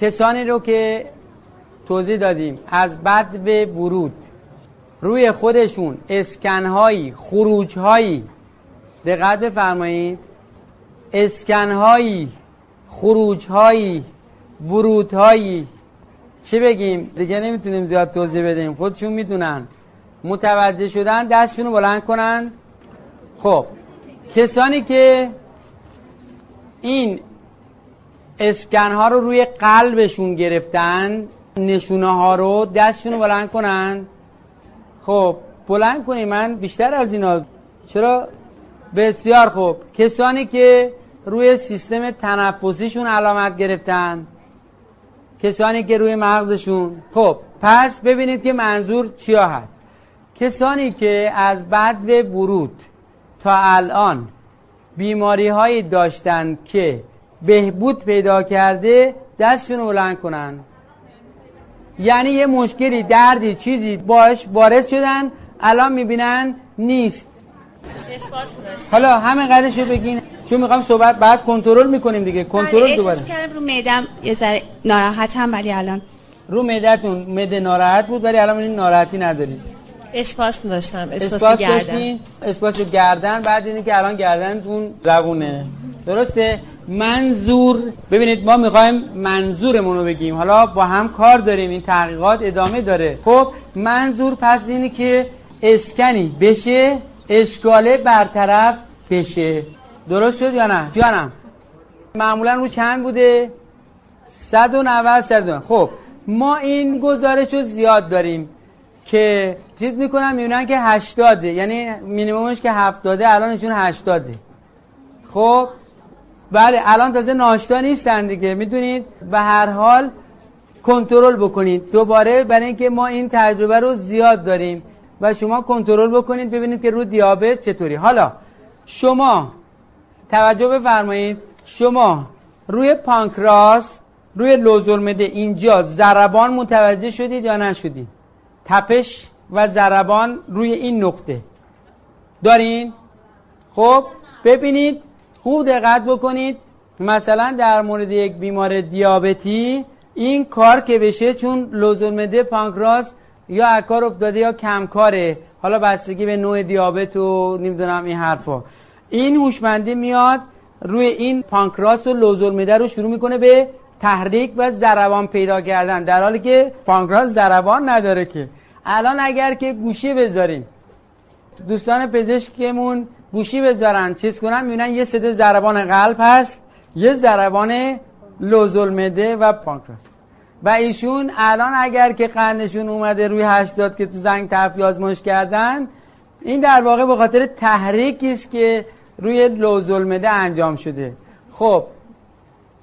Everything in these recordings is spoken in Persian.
کسانی رو که توضیح دادیم از بد به ورود روی خودشون اسکنهایی خروجهایی. دقت بفرمایید. اسکنهایی خروجهایی ورودهایی. چه بگیم؟ دیگه نمی‌تونیم زیاد توضیح بدیم. خودشون می‌دونن. متوجه شدن دستشون رو بلند کنن. خب کسانی که این اسکن ها رو روی قلبشون گرفتن نشونه ها رو دستشون رو بلند کنن. خب بلند کنی من بیشتر از اینا. چرا؟ بسیار خوب. کسانی که روی سیستم تنفسیشون علامت گرفتن. کسانی که روی مغزشون. خب پس ببینید که منظور چیا هست. کسانی که از بعد ورود تا الان بیماری هایی داشتن که بهبود پیدا کرده دستشون رو بلند کنن. یعنی یه مشکلی دردی چیزی باش وارد شدن الان می‌بینن نیست. حالا همه قدش رو بگین. چون می‌خوام صحبت بعد کنترل می‌کنیم دیگه. کنترل آره، دوباره. کردم؟ رو میدم یه ذره ناراحتم ولی الان. رو معدتون معده ناراحت بود ولی الان این ناراحتی ندارید اسپاس داشتم اسپاس, گردن. اسپاس گردن بعد اینی که الان گردنتون زبونه. درسته؟ منظور ببینید ما می‌خوایم منظورمون رو بگیم. حالا با هم کار داریم این تحقیقات ادامه داره. خب منظور پس اینه که اسکنی بشه اشکاله برطرف بشه. درست شد یا نه؟ جانم. معمولا رو چند بوده؟ 190 190 خب ما این گزارش رو زیاد داریم که چیز می‌کنن؟ می‌بینن که 80 یعنی مینیمومش که 70 الانشون 80 خب بله الان تازه ناشتا نیستن دیگه می‌دونید؟ به هر حال کنترل بکنید. دوباره برای اینکه ما این تجربه رو زیاد داریم و شما کنترل بکنید ببینید که رو دیابت چطوری. حالا شما توجه بفرمایید. شما روی پانکراس روی لوزالمعده اینجا ضربان متوجه شدید یا نشدید؟ تپش و ضربان روی این نقطه. دارین؟ خب ببینید خوب دقت بکنید. مثلا در مورد یک بیمار دیابتی این کار که بشه چون لوزالمعده پانکراس یا اکار افتاده یا کمکاره. حالا بستگی به نوع دیابت و نمی‌دونم این حرفا. این هوشمندی میاد روی این پانکراس و لوزالمعده رو شروع می‌کنه به تحریک و ضربان پیدا کردن در حالی که پانکراس ضربان نداره که. الان اگر که گوشی بذاریم دوستان پزشکمون گوشی بذارن چیز کنن می‌بینن یه صده ضربان قلب هست یه ضربان لوزالمعده و پانکراس. و ایشون الان اگر که قندشون اومده روی 80 که تو زنگ تفی آزمایش کردن این در واقع به خاطر تحریکی است که روی لوزالمعده انجام شده. خب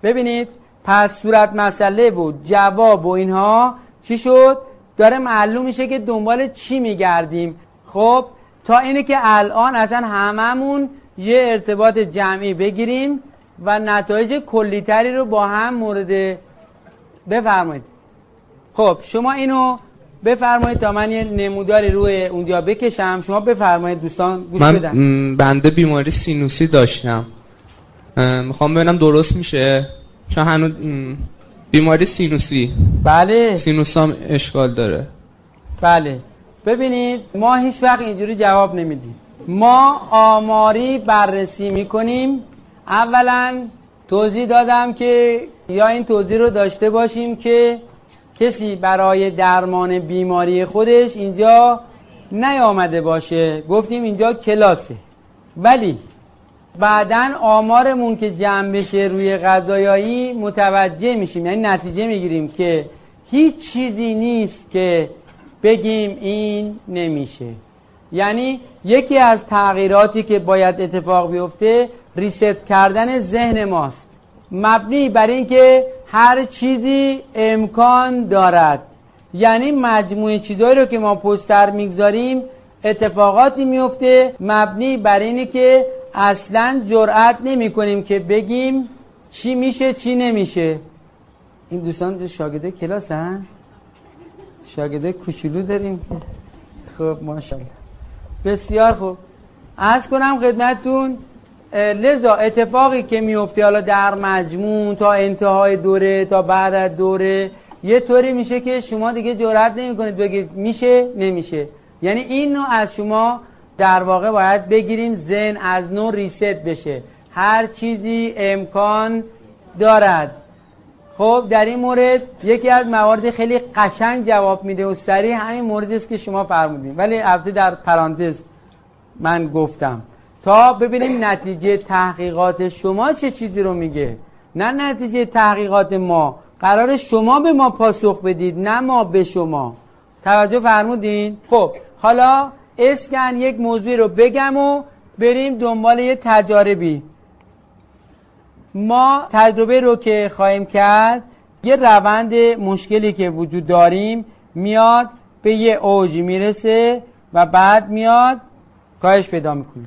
ببینید پس صورت مسئله بود. جواب و اینها چی شد؟ داره معلوم میشه که دنبال چی میگردیم. خب تا اینه که الان اصلا هممون یه ارتباط جمعی بگیریم و نتایج کلیتری رو با هم مورد بفرمایید. خب شما اینو بفرمایید تا من یه نموداری روی اونجا بکشم. شما بفرمایید دوستان گوش من بدن. بنده بیماری سینوسی داشتم. می‌خوام ببینم درست میشه؟ چون هنوز بیماری سینوسی. بله. سینوسام اشکال داره. بله. ببینید ما هیچ وقت اینجوری جواب نمیدیم. ما آماری بررسی می‌کنیم. اولا توضیح دادم که یا این توضیح رو داشته باشیم که کسی برای درمان بیماری خودش اینجا نیامده باشه. گفتیم اینجا کلاسه. ولی بعدا آمارمون که جمع بشه روی غذایایی متوجه میشیم. یعنی نتیجه می‌گیریم که هیچ چیزی نیست که بگیم این نمیشه. یعنی یکی از تغییراتی که باید اتفاق بیفته ریست کردن ذهن ماست. مبنی بر اینکه هر چیزی امکان دارد. یعنی مجموعه چیزهایی رو که ما پشت سر می‌گذاریم اتفاقاتی میفته مبنی بر اینه که اصلا جرأت نمی کنیم که بگیم چی میشه چی نمیشه. این دوستان شاگرده کلاس هن؟ شاگرده کوچولو داریم خب ماشاءالله. بسیار خوب. از کنم خدمتتون لذا اتفاقی که میفته حالا در مجموع تا انتهای دوره تا بعد از دوره یه طوری میشه که شما دیگه جرئت نمی‌کنید بگید میشه نمیشه. یعنی این نوع از شما در واقع باید بگیریم زن از نوع ریست بشه. هر چیزی امکان دارد. خب در این مورد یکی از موارد خیلی قشنگ جواب میده و سریع همین موردی است که شما فرمودین. ولی البته در پرانتز من گفتم. تا ببینیم نتیجه تحقیقات شما چه چیزی رو میگه. نه نتیجه تحقیقات ما. قرار شما به ما پاسخ بدید نه ما به شما. توجه فرمودین؟ خب حالا اسکن یک موضوع رو بگم و بریم دنبال یه تجاربی. ما تجربه رو که خواهیم کرد یه روند مشکلی که وجود داریم میاد به یه اوجی می‌رسه و بعد میاد کاهش پیدا می‌کنه.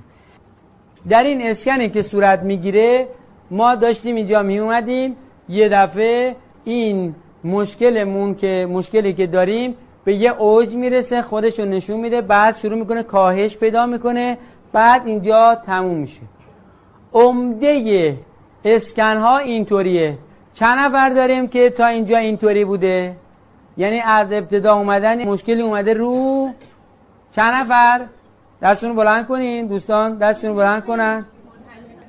در این اسکنی که صورت می‌گیره ما داشتیم اینجا می اومدیم یه دفعه این مشکلمون که مشکلی که داریم به یه اوج می‌رسه خودش رو نشون میده بعد شروع می‌کنه کاهش پیدا می‌کنه بعد اینجا تموم میشه. عمده اسکن ها اینطوریه. چند نفر داریم که تا اینجا اینطوری بوده؟ یعنی از ابتدا اومدن مشکلی اومده رو چند نفر؟ دستشون بلند کنین دوستان دستشون بلند کنن.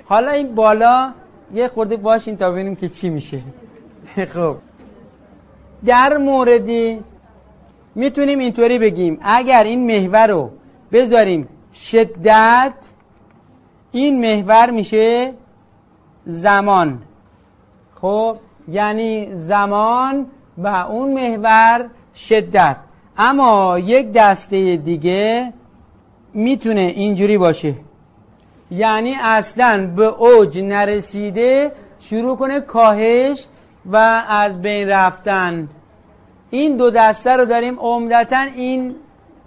حالا این بالا یه خورده باشین تا ببینیم که چی میشه. خب. در موردی می‌تونیم اینطوری بگیم. اگر این محور رو بذاریم شدت این محور میشه زمان. خب یعنی زمان و اون محور شدت. اما یک دسته دیگه می‌تونه اینجوری باشه. یعنی اصلا به اوج نرسیده شروع کنه کاهش و از بین رفتن. این دو دسته رو داریم عمدتا این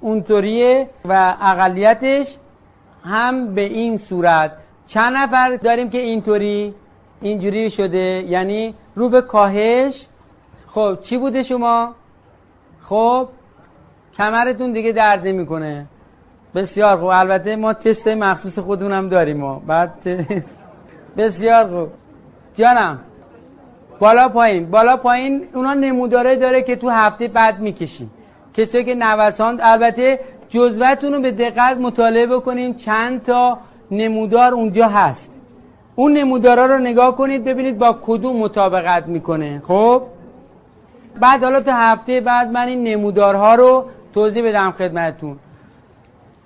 اونطوریه و اقلیتش هم به این صورت. چند نفر داریم که اینطوری اینجوری شده؟ یعنی رو به کاهش؟ خب چی بوده شما؟ خب کمرتون دیگه درد نمی‌کنه. بسیار خوب. البته ما تست مخصوص خودمونم داریم ما. بعد بسیار خوب. جانم بالا پایین. بالا پایین اونا نموداره داره که تو هفته بعد می‌کشیم. کسی که نوسان البته جزوتون رو به دقت مطالعه بکنیم. چند تا نمودار اونجا هست. اون نمودارا رو نگاه کنید ببینید با کدوم مطابقت می‌کنه. خب؟ بعد حالا تا هفته بعد من این نمودارها رو توضیح بدم خدمتون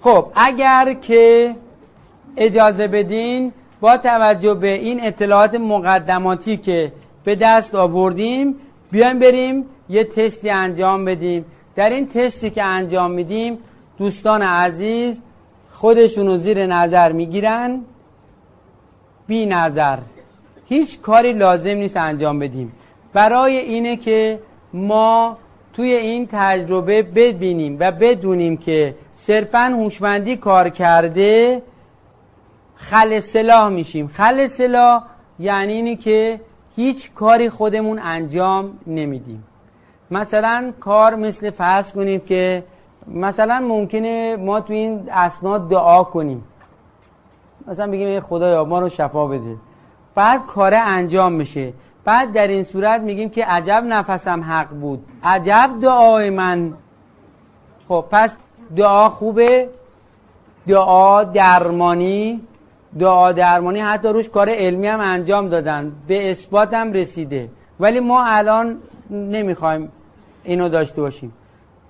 خب اگر که اجازه بدین با توجه به این اطلاعات مقدماتی که به دست آوردیم بیایم بریم یه تستی انجام بدیم. در این تستی که انجام میدیم دوستان عزیز خودشونو زیر نظر می‌گیرن بی نظر. هیچ کاری لازم نیست انجام بدیم. برای اینه که ما توی این تجربه ببینیم و بدونیم که صرفا هوشمندی کار کرده خل سلاح میشیم. خل سلاح یعنی اینی که هیچ کاری خودمون انجام نمیدیم. مثلا کار مثل فرض کنیم که مثلا ممکنه ما تو این اسناد دعا کنیم. مثلا بگیم خدایا ما رو شفا بده. بعد کار انجام میشه بعد در این صورت میگیم که عجب نفسم حق بود. عجب دعای من. خب پس دعا خوبه. دعا درمانی. دعا درمانی حتی روش کار علمی هم انجام دادن. به اثبات هم رسیده. ولی ما الان نمی‌خوایم اینو داشته باشیم.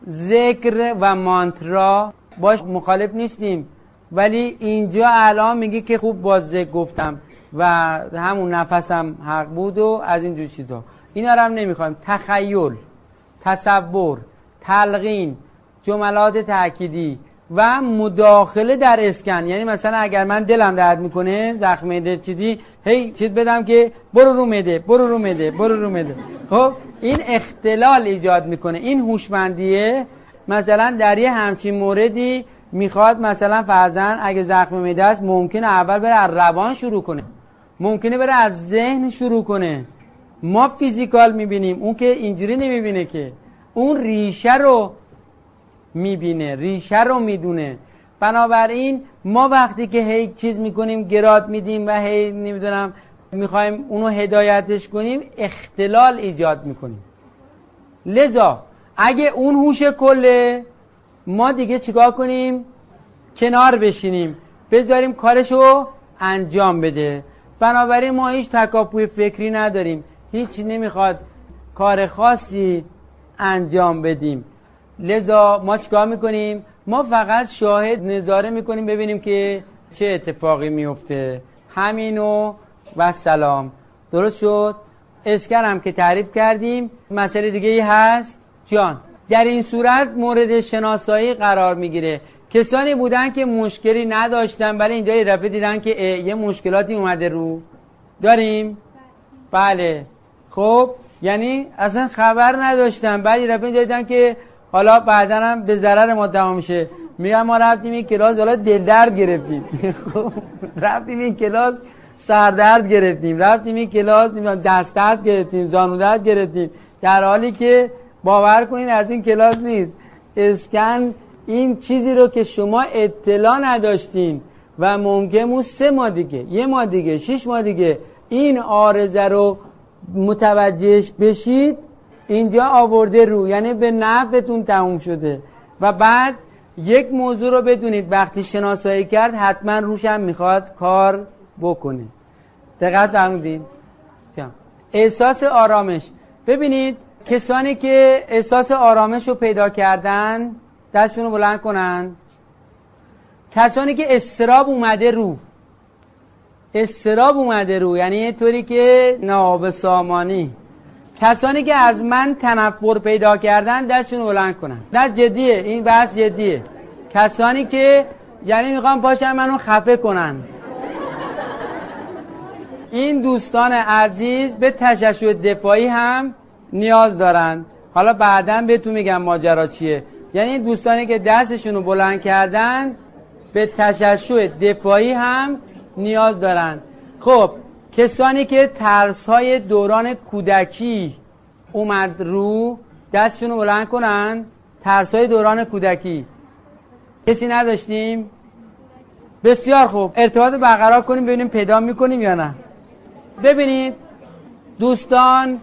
ذکر و مانترا باش مخالف نیستیم. ولی اینجا الان میگه که خوب باز ذکر گفتم و همون نفسم حق بود و از اینجور چیزا. اینا رو هم نمی‌خوایم. تخیل تصور تلقین جملات تأکیدی و مداخله در اسکن. یعنی مثلا اگر من دلم درد می‌کنه زخم ده چیزی هی چیز بدم که برو رو مده برو رو مده برو رو مده خب این اختلال ایجاد می‌کنه. این هوشمندیه مثلا در یه همچین موردی می‌خواد مثلا فرزن اگه زخم میده است ممکنه اول بره از روان شروع کنه. ممکنه بره از ذهن شروع کنه. ما فیزیکال می‌بینیم. اون که اینجوری نمی‌بینه که. اون ریشه رو می‌بینه ریشه رو می‌دونه. بنابراین ما وقتی که هی چیز می‌کنیم گراد میدیم و هی نمی‌دونم می‌خوایم اونو هدایتش کنیم اختلال ایجاد می‌کنیم. لذا اگه اون هوش کله ما دیگه چیکار کنیم؟ کنار بشینیم. بذاریم کارشو انجام بده. بنابراین ما هیچ تکاپوی فکری نداریم. هیچ نمی‌خواد کار خاصی انجام بدیم. لذا ما چیکار می‌کنیم؟ ما فقط شاهد نظاره می‌کنیم ببینیم که چه اتفاقی میفته همینو و سلام. درست شد؟ اسکر هم که تعریف کردیم مسئله دیگه ای هست. جان در این صورت مورد شناسایی قرار می‌گیره. کسانی بودن که مشکلی نداشتن برای اینجا دفعه دیدن که یه مشکلاتی اومده رو. داریم؟ بله. خب یعنی اصلا خبر نداشتن. بعد یه دفعه دیدن که حالا بعدا هم به ضرر ما تمام میشه میگن ما رفتیم این کلاس حالا دل درد گرفتیم. خب رفتیم این کلاس سردرد گرفتیم. رفتیم این کلاس نمی‌دونم دست درد گرفتیم زانو درد گرفتیم. در حالی که باور کنین از این کلاس نیست. اسکن این چیزی رو که شما اطلاع نداشتین و ممکن بود سه ماه دیگه یه ماه دیگه شش ماه دیگه این آرزه رو متوجهش بشید. اینجا آورده رو یعنی به نفعتون تموم شده. و بعد یک موضوع رو بدونید وقتی شناسایی کرد حتما روشم می‌خواد کار بکنه. دقت فرمودید؟ احساس آرامش. ببینید کسانی که احساس آرامش رو پیدا کردن دستشون رو بلند کنن. کسانی که استراب اومده رو. استراب اومده رو یعنی یه طوری که نواب سامانی. کسانی که از من تنفر پیدا کردن دستشون بلند کنن. نه جدیه این بحث جدیه. کسانی که یعنی می‌خوام پاشن منو خفه کنن. این دوستان عزیز به تششع دفاعی هم نیاز دارند. حالا بعدا بهتون میگم ماجرا چیه. یعنی این دوستانی که دستشون رو بلند کردن به تششع دفاعی هم نیاز دارند. خب کسانی که ترس های دوران کودکی اومد رو دستشون رو بلند کنن ترس های دوران کودکی. کسی نداشتیم؟ بسیار خوب. ارتباط برقرار کنیم ببینیم پیدا می‌کنیم یا نه. ببینید دوستان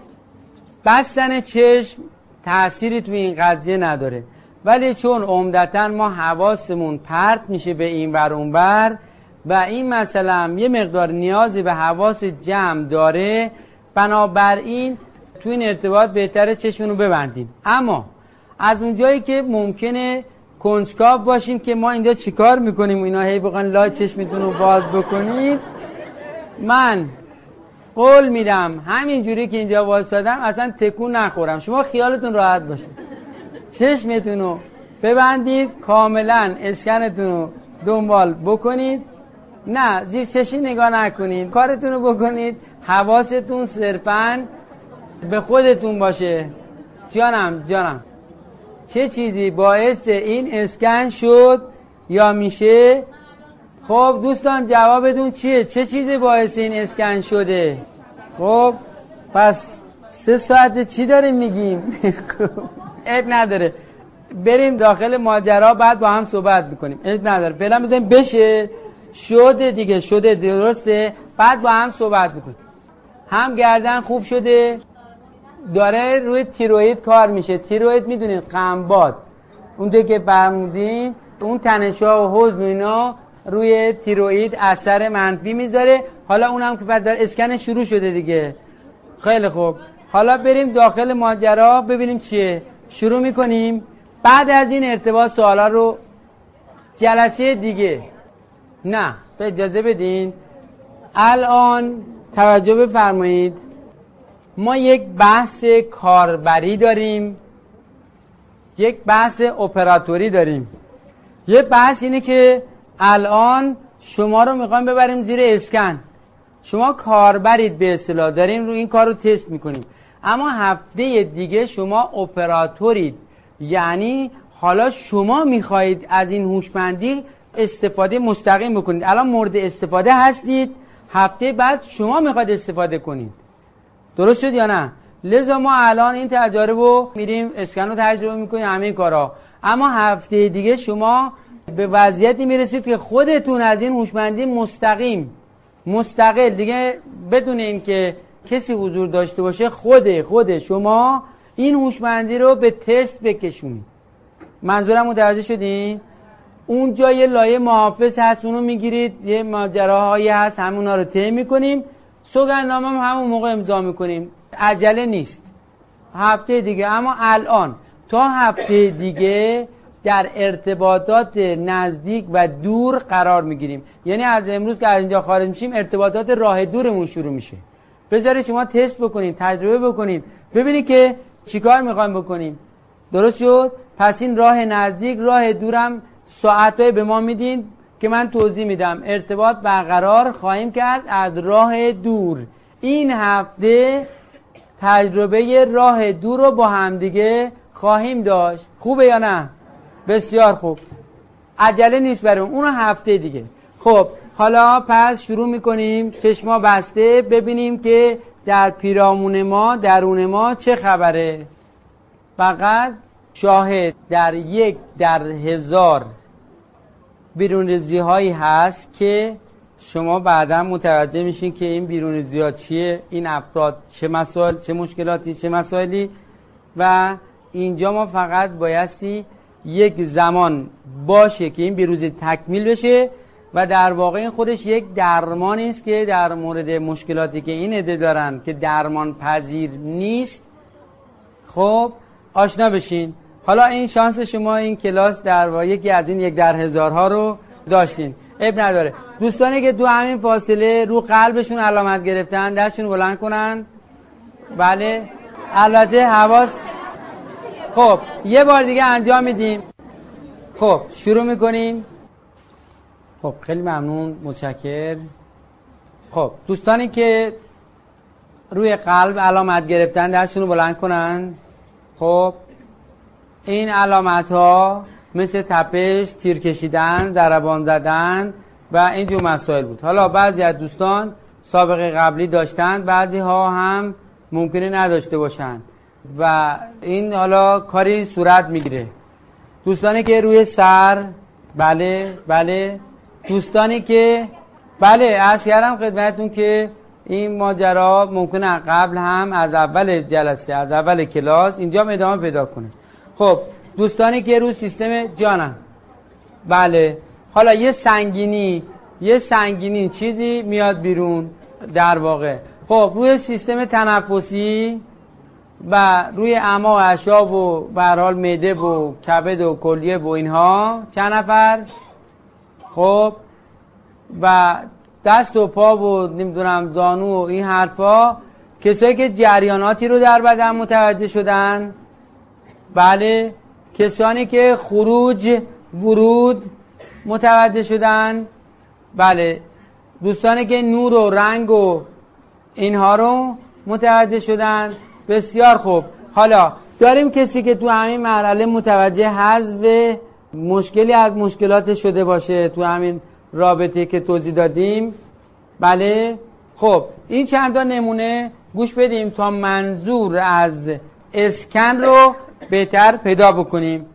بستن چشم تأثیری توی این قضیه نداره. ولی چون عمدتا ما حواسمون پرت میشه به این ور اون بر و این هم یه مقدار نیازی به حواس جمع داره. بنابراین تو این ارتباط بهتره چشمون رو ببندیم. اما از اونجایی که ممکنه کنجکاو باشیم که ما اینجا چیکار می‌کنیم؟ اینا هی بخوان لای چشمتون رو باز بکنید من قول میدم همین جوری که اینجا واسادم اصلا تکون نخورم. شما خیالتون راحت باشه. چشمتون رو ببندید کاملا اسکنتون رو دنبال بکنید. نه زیر چشی نگاه نکنید. کارتون رو بکنید. حواستون صرفا به خودتون باشه. جانم جانم. چه چیزی باعث این اسکن شد یا میشه؟ خب دوستان جوابتون چیه؟ چه چیزی باعث این اسکن شده؟ خب پس سه ساعت چی داریم میگیم؟ اب نداره. بریم داخل ماجرا بعد با هم صحبت می‌کنیم. اب نداره. فعلا بزنیم بشه. شده دیگه شده درسته؟ بعد با هم صحبت می‌کنیم. هم گردن خوب شده داره روی تیروید کار میشه. تیروید می‌دونید قنباد. اون که فرمودین اون تنشا و حزن و اینا روی تیروید اثر منفی می‌ذاره. حالا اونم که بعد اسکن شروع شده دیگه. خیلی خوب. حالا بریم داخل ماجرا ببینیم چیه. شروع می‌کنیم. بعد از این ارتباط سوالا رو جلسه دیگه. نه به اجازه بدین. الان توجه بفرمایید. ما یک بحث کاربری داریم. یک بحث اپراتوری داریم. یه بحث اینه که الان شما رو می‌خوایم ببریم زیر اسکن. شما کاربرید به اصطلاح داریم رو این کار رو تست می‌کنیم اما هفته دیگه شما اپراتورید. یعنی حالا شما می‌خواهید از این هوشمندی استفاده مستقیم بکنید. الان مورد استفاده هستید. هفته بعد شما می‌خواید استفاده کنید. درست شد یا نه؟ لذا ما الان این تجارب رو میریم اسکن رو تجربه می‌کنیم همه کارا. اما هفته دیگه شما به وضعیتی می‌رسید که خودتون از این هوشمندی مستقیم مستقل دیگه بدون اینکه کسی حضور داشته باشه خود خود شما این هوشمندی رو به تست بکشونید. منظورم متوجه شدین؟ اونجا یه لایه محافظ هست اونو می‌گیرید یه ماجراهایی هست همونا رو طی می‌کنیم. سوگندنامه هم همون موقع امضا می‌کنیم. عجله نیست. هفته دیگه. اما الان تا هفته دیگه در ارتباطات نزدیک و دور قرار می‌گیریم. یعنی از امروز که از اینجا خارج میشیم ارتباطات راه دورمون شروع میشه. بذارید شما تست بکنید تجربه بکنید. ببینید که چیکار می‌خوایم بکنیم. درست شد؟ پس این راه نزدیک راه دورم ساعتهای به ما میدین که من توضیح میدم. ارتباط برقرار خواهیم کرد از راه دور. این هفته تجربه راه دور رو با همدیگه خواهیم داشت. خوبه یا نه؟ بسیار خوب. عجله نیست برای اون هفته دیگه. خب حالا پس شروع می‌کنیم. چشما بسته. ببینیم که در پیرامون ما درون ما چه خبره. فقط شاهد در یک در هزار بیرونریزی هایی هست که شما بعدا متوجه میشین که این بیرونریزی ها چیه این افراد چه مسائل چه مشکلاتی چه مسائلی. و اینجا ما فقط بایستی یک زمان باشه که این بیروزی تکمیل بشه و در واقع این خودش یک درمانی است که در مورد مشکلاتی که این عده دارن که درمان پذیر نیست خب آشنا بشین. حالا این شانس شما این کلاس در واقع یکی از این یک در هزارها رو داشتین. اب نداره. دوستانی که تو همین فاصله رو قلبشون علامت گرفتن دستشون بلند کنن. بله. البته حواس خب یه بار دیگه انجام میدیم. خب شروع می‌کنیم. خب خیلی ممنون متشکر. خب دوستانی که روی قلب علامت گرفتن دستشون رو بلند کنن. خب این علامت ها مثل تپش تیر کشیدن ضربان زدن و اینجور مسائل بود. حالا بعضی از دوستان سابقه قبلی داشتن بعضی ها هم ممکنه نداشته باشن. و این حالا کاری صورت می‌گیره. دوستانی که روی سر بله بله. دوستانی که بله از کردم خدمتون که این ماجرا ممکنه قبل هم از اول جلسه از اول کلاس اینجا ادامه پیدا کنه. خب دوستانی که رو سیستم جانن. بله. حالا یه سنگینی یه سنگینی چیزی میاد بیرون در واقع. خب روی سیستم تنفسی و روی اما و اشاب و برحال معده و کبد و کلیه و اینها چند نفر؟ خب. و دست و پا و نمی‌دونم زانو و این حرفا کسایی که جریاناتی رو در بدن متوجه شدن. بله کسانی که خروج ورود متوجه شدن. بله دوستانی که نور و رنگ و اینها رو متوجه شدن. بسیار خوب. حالا داریم کسی که تو همین مرحله متوجه حذف مشکلی از مشکلات شده باشه تو همین رابطه که توضیح دادیم؟ بله؟ خب این چند تا نمونه گوش بدیم تا منظور از اسکن رو بهتر پیدا بکنیم.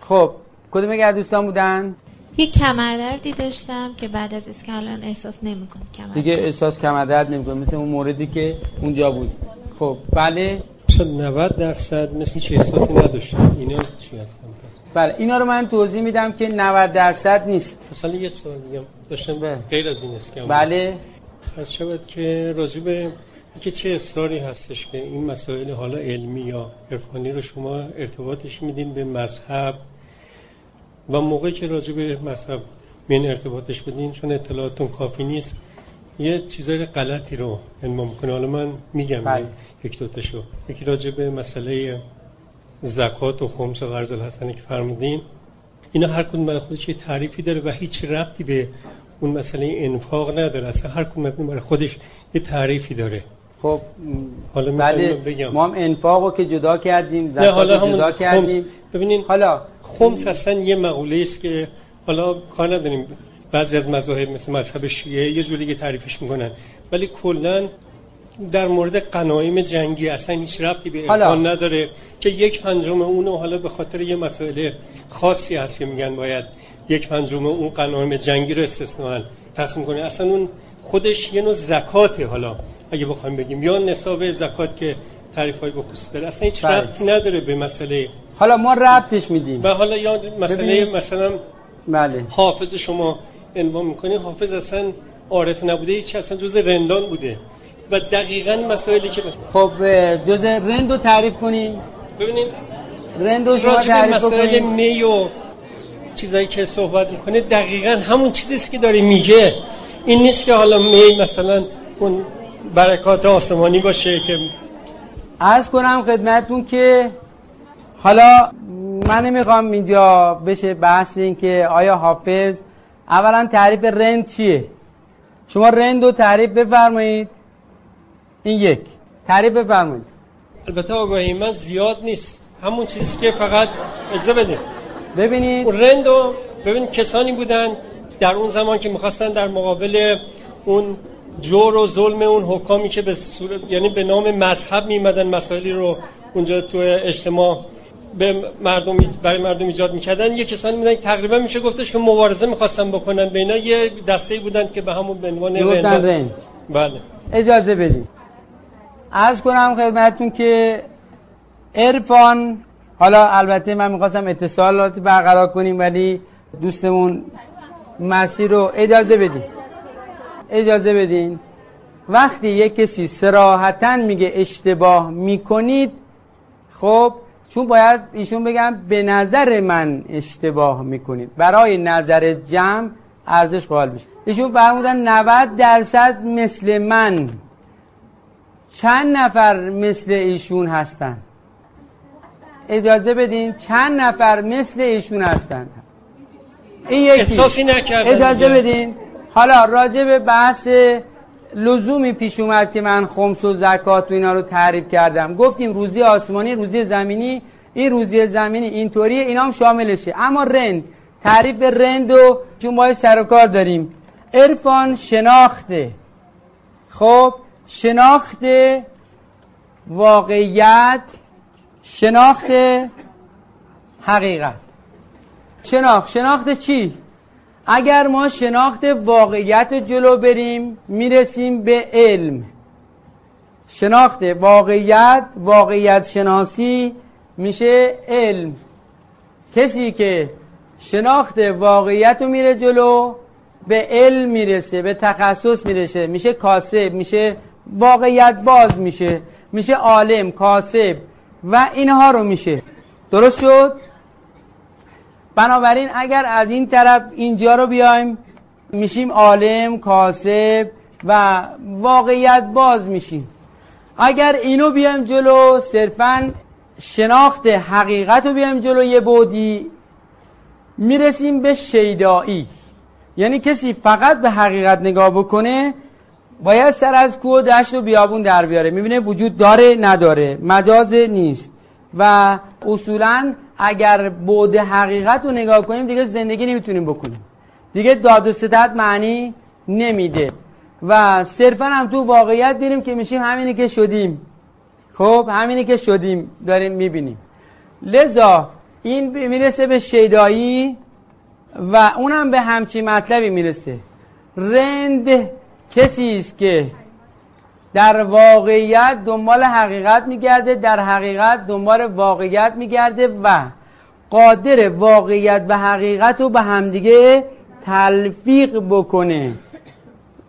خب کدوم از دوستان بودن؟ یک کمردردی داشتم که بعد از اسکن الان احساس نمی‌کنم کمردرد. دیگه احساس کمردرد نمی‌کنه مثل اون موردی که اونجا بود. خب بله؟ مثلا 90 درصد مثل هیچ احساسی نداشتم. اینا چی هستن؟ بله اینا رو من توضیح میدم که 90 درصد نیست. مثلا یه سوال دیگه داشتم بله. غیر از این اسکن بله. از شود که راجع به که چه اصراری هستش که این مسائل حالا علمی یا عرفانی رو شما ارتباطش میدین به مذهب و موقعی که راجع به مذهب مین ارتباطش بدین چون اطلاعاتون کافی نیست یه چیزای غلطی رو انما می‌کنه حالا من میگم بله. یک دوتاشو. یکی راجع به مسئله زکات و خمس و قرض الحسنه که فرمودین. اینا هر کدوم برای خودش یه تعریفی داره و هیچ ربطی به اون مسئله انفاق نداره. اصلا هر کدوم برای خودش یه تعریفی داره. خب حالا بله بگم. ما هم انفاق رو که جدا کردیم نه حالا همون جدا کردیم ببینین حالا خمس اصلا یه مقوله است که حالا کار نداریم بعضی از مذاهب مثل مذهب شیعه یه جوری دیگه تعریفش می‌کنن ولی کلا در مورد قنایم جنگی اصلا هیچ ربطی به. امکان نداره که یک پنجم اونو حالا به خاطر یه مسئله خاصی هست که میگن باید یک پنجم اون قنایم جنگی رو استثناء تقسیم کنه اصلا اون خودش یه نوع زکاته حالا اگه بخوایم بگیم. یا نصاب زکات که تعریف های بخصوص داره. اصلا هیچ بله. ربطی نداره به مسئله. حالا ما ربطش میدیم. و حالا یا مسئله. مثلا بله. حافظ شما عنوان می‌کنی. حافظ اصلا عارف نبوده. هیچ اصلا جز رندان بوده. و دقیقا مسائلی که خب جز رند رو تعریف کنیم. ببینید رند رو شما تعریف مسائل بکنیم. می و چیزایی که صحبت می‌کنه دقیقا همون چیزیست که داره میگه. این نیست که حالا می مثلا اون برکات آسمانی باشه که عرض کنم خدمتون که حالا من نمی‌خوام اینجا بشه بحث این که آیا حافظ اولا تعریف رند چیه؟ شما رند رو تعریف بفرمایید. این یک. تعریف بفرمایید. البته آگاهی من زیاد نیست. همون چیزی که فقط اجازه بده. ببینید. اون رندو ببین کسانی بودن در اون زمان که می‌خواستن در مقابل اون جور و ظلم اون حکامی که به صورت یعنی به نام مذهب میمدن مسائلی رو اونجا تو اجتماع به مردم برای مردم ایجاد می‌کردن. یه کسانی بودن که تقریبا میشه گفتش که مبارزه می‌خواستن بکنن بینا یه دسته بودن که به همون به عنوان رند بله. اجازه بدید عرض کنم خدمتتون که عرفان حالا البته من می‌خواستم اتصالات برقرار کنیم ولی دوستمون مسیر رو اجازه بدین. اجازه بدین. وقتی یک کسی سراحتا میگه اشتباه می‌کنید خب چون باید ایشون بگم به نظر من اشتباه می‌کنید. برای نظر جمع ارزش قائل بشه ایشون فرمودن 90 درصد مثل من. چند نفر مثل ایشون هستن؟ اجازه بدین چند نفر مثل ایشون هستن؟ این یکی. احساسی نکردن اجازه. بدین حالا راجع به بحث لزومی پیش اومد که من خمس و زکات و اینا رو تعریف کردم. گفتیم روزی آسمانی روزی زمینی این روزی زمینی اینطوریه اینا هم شاملشه. اما رند تعریف رند و چون باید سر کار داریم. عرفان شناخته. خب شناخت واقعیت شناخت حقیقت. شناخت شناخت چی؟ اگر ما شناخت واقعیت جلو بریم می‌رسیم به علم. شناخت واقعیت واقعیت شناسی میشه علم. کسی که شناخت واقعیت رو میره جلو به علم می‌رسه به تخصص می‌رسه. میشه کاسب میشه واقعیت باز میشه. میشه عالم کاسب و اینها رو میشه. درست شد؟ بنابراین اگر از این طرف اینجا رو بیایم میشیم عالم کاسب و واقعیت باز میشیم. اگر اینو بیایم جلو صرفا شناخت حقیقت رو بیایم جلو یه بودی می‌رسیم به شیدایی. یعنی کسی فقط به حقیقت نگاه بکنه باید سر از کوه و دشت و بیابون در بیاره. می‌بینه وجود داره نداره مجاز نیست. و اصولا اگر بعد حقیقت رو نگاه کنیم دیگه زندگی نمی‌تونیم بکنیم. دیگه داد و ستد معنی نمیده. و صرفا هم تو واقعیت بیریم که میشیم همینی که شدیم. خب همینی که شدیم داریم می‌بینیم. لذا این می‌رسه به شیدایی و اونم به همچی مطلبی می‌رسه. رند کسی است که در واقعیت دنبال حقیقت میگرده در حقیقت دنبال واقعیت میگرده و قادر واقعیت و حقیقت رو به همدیگه تلفیق بکنه.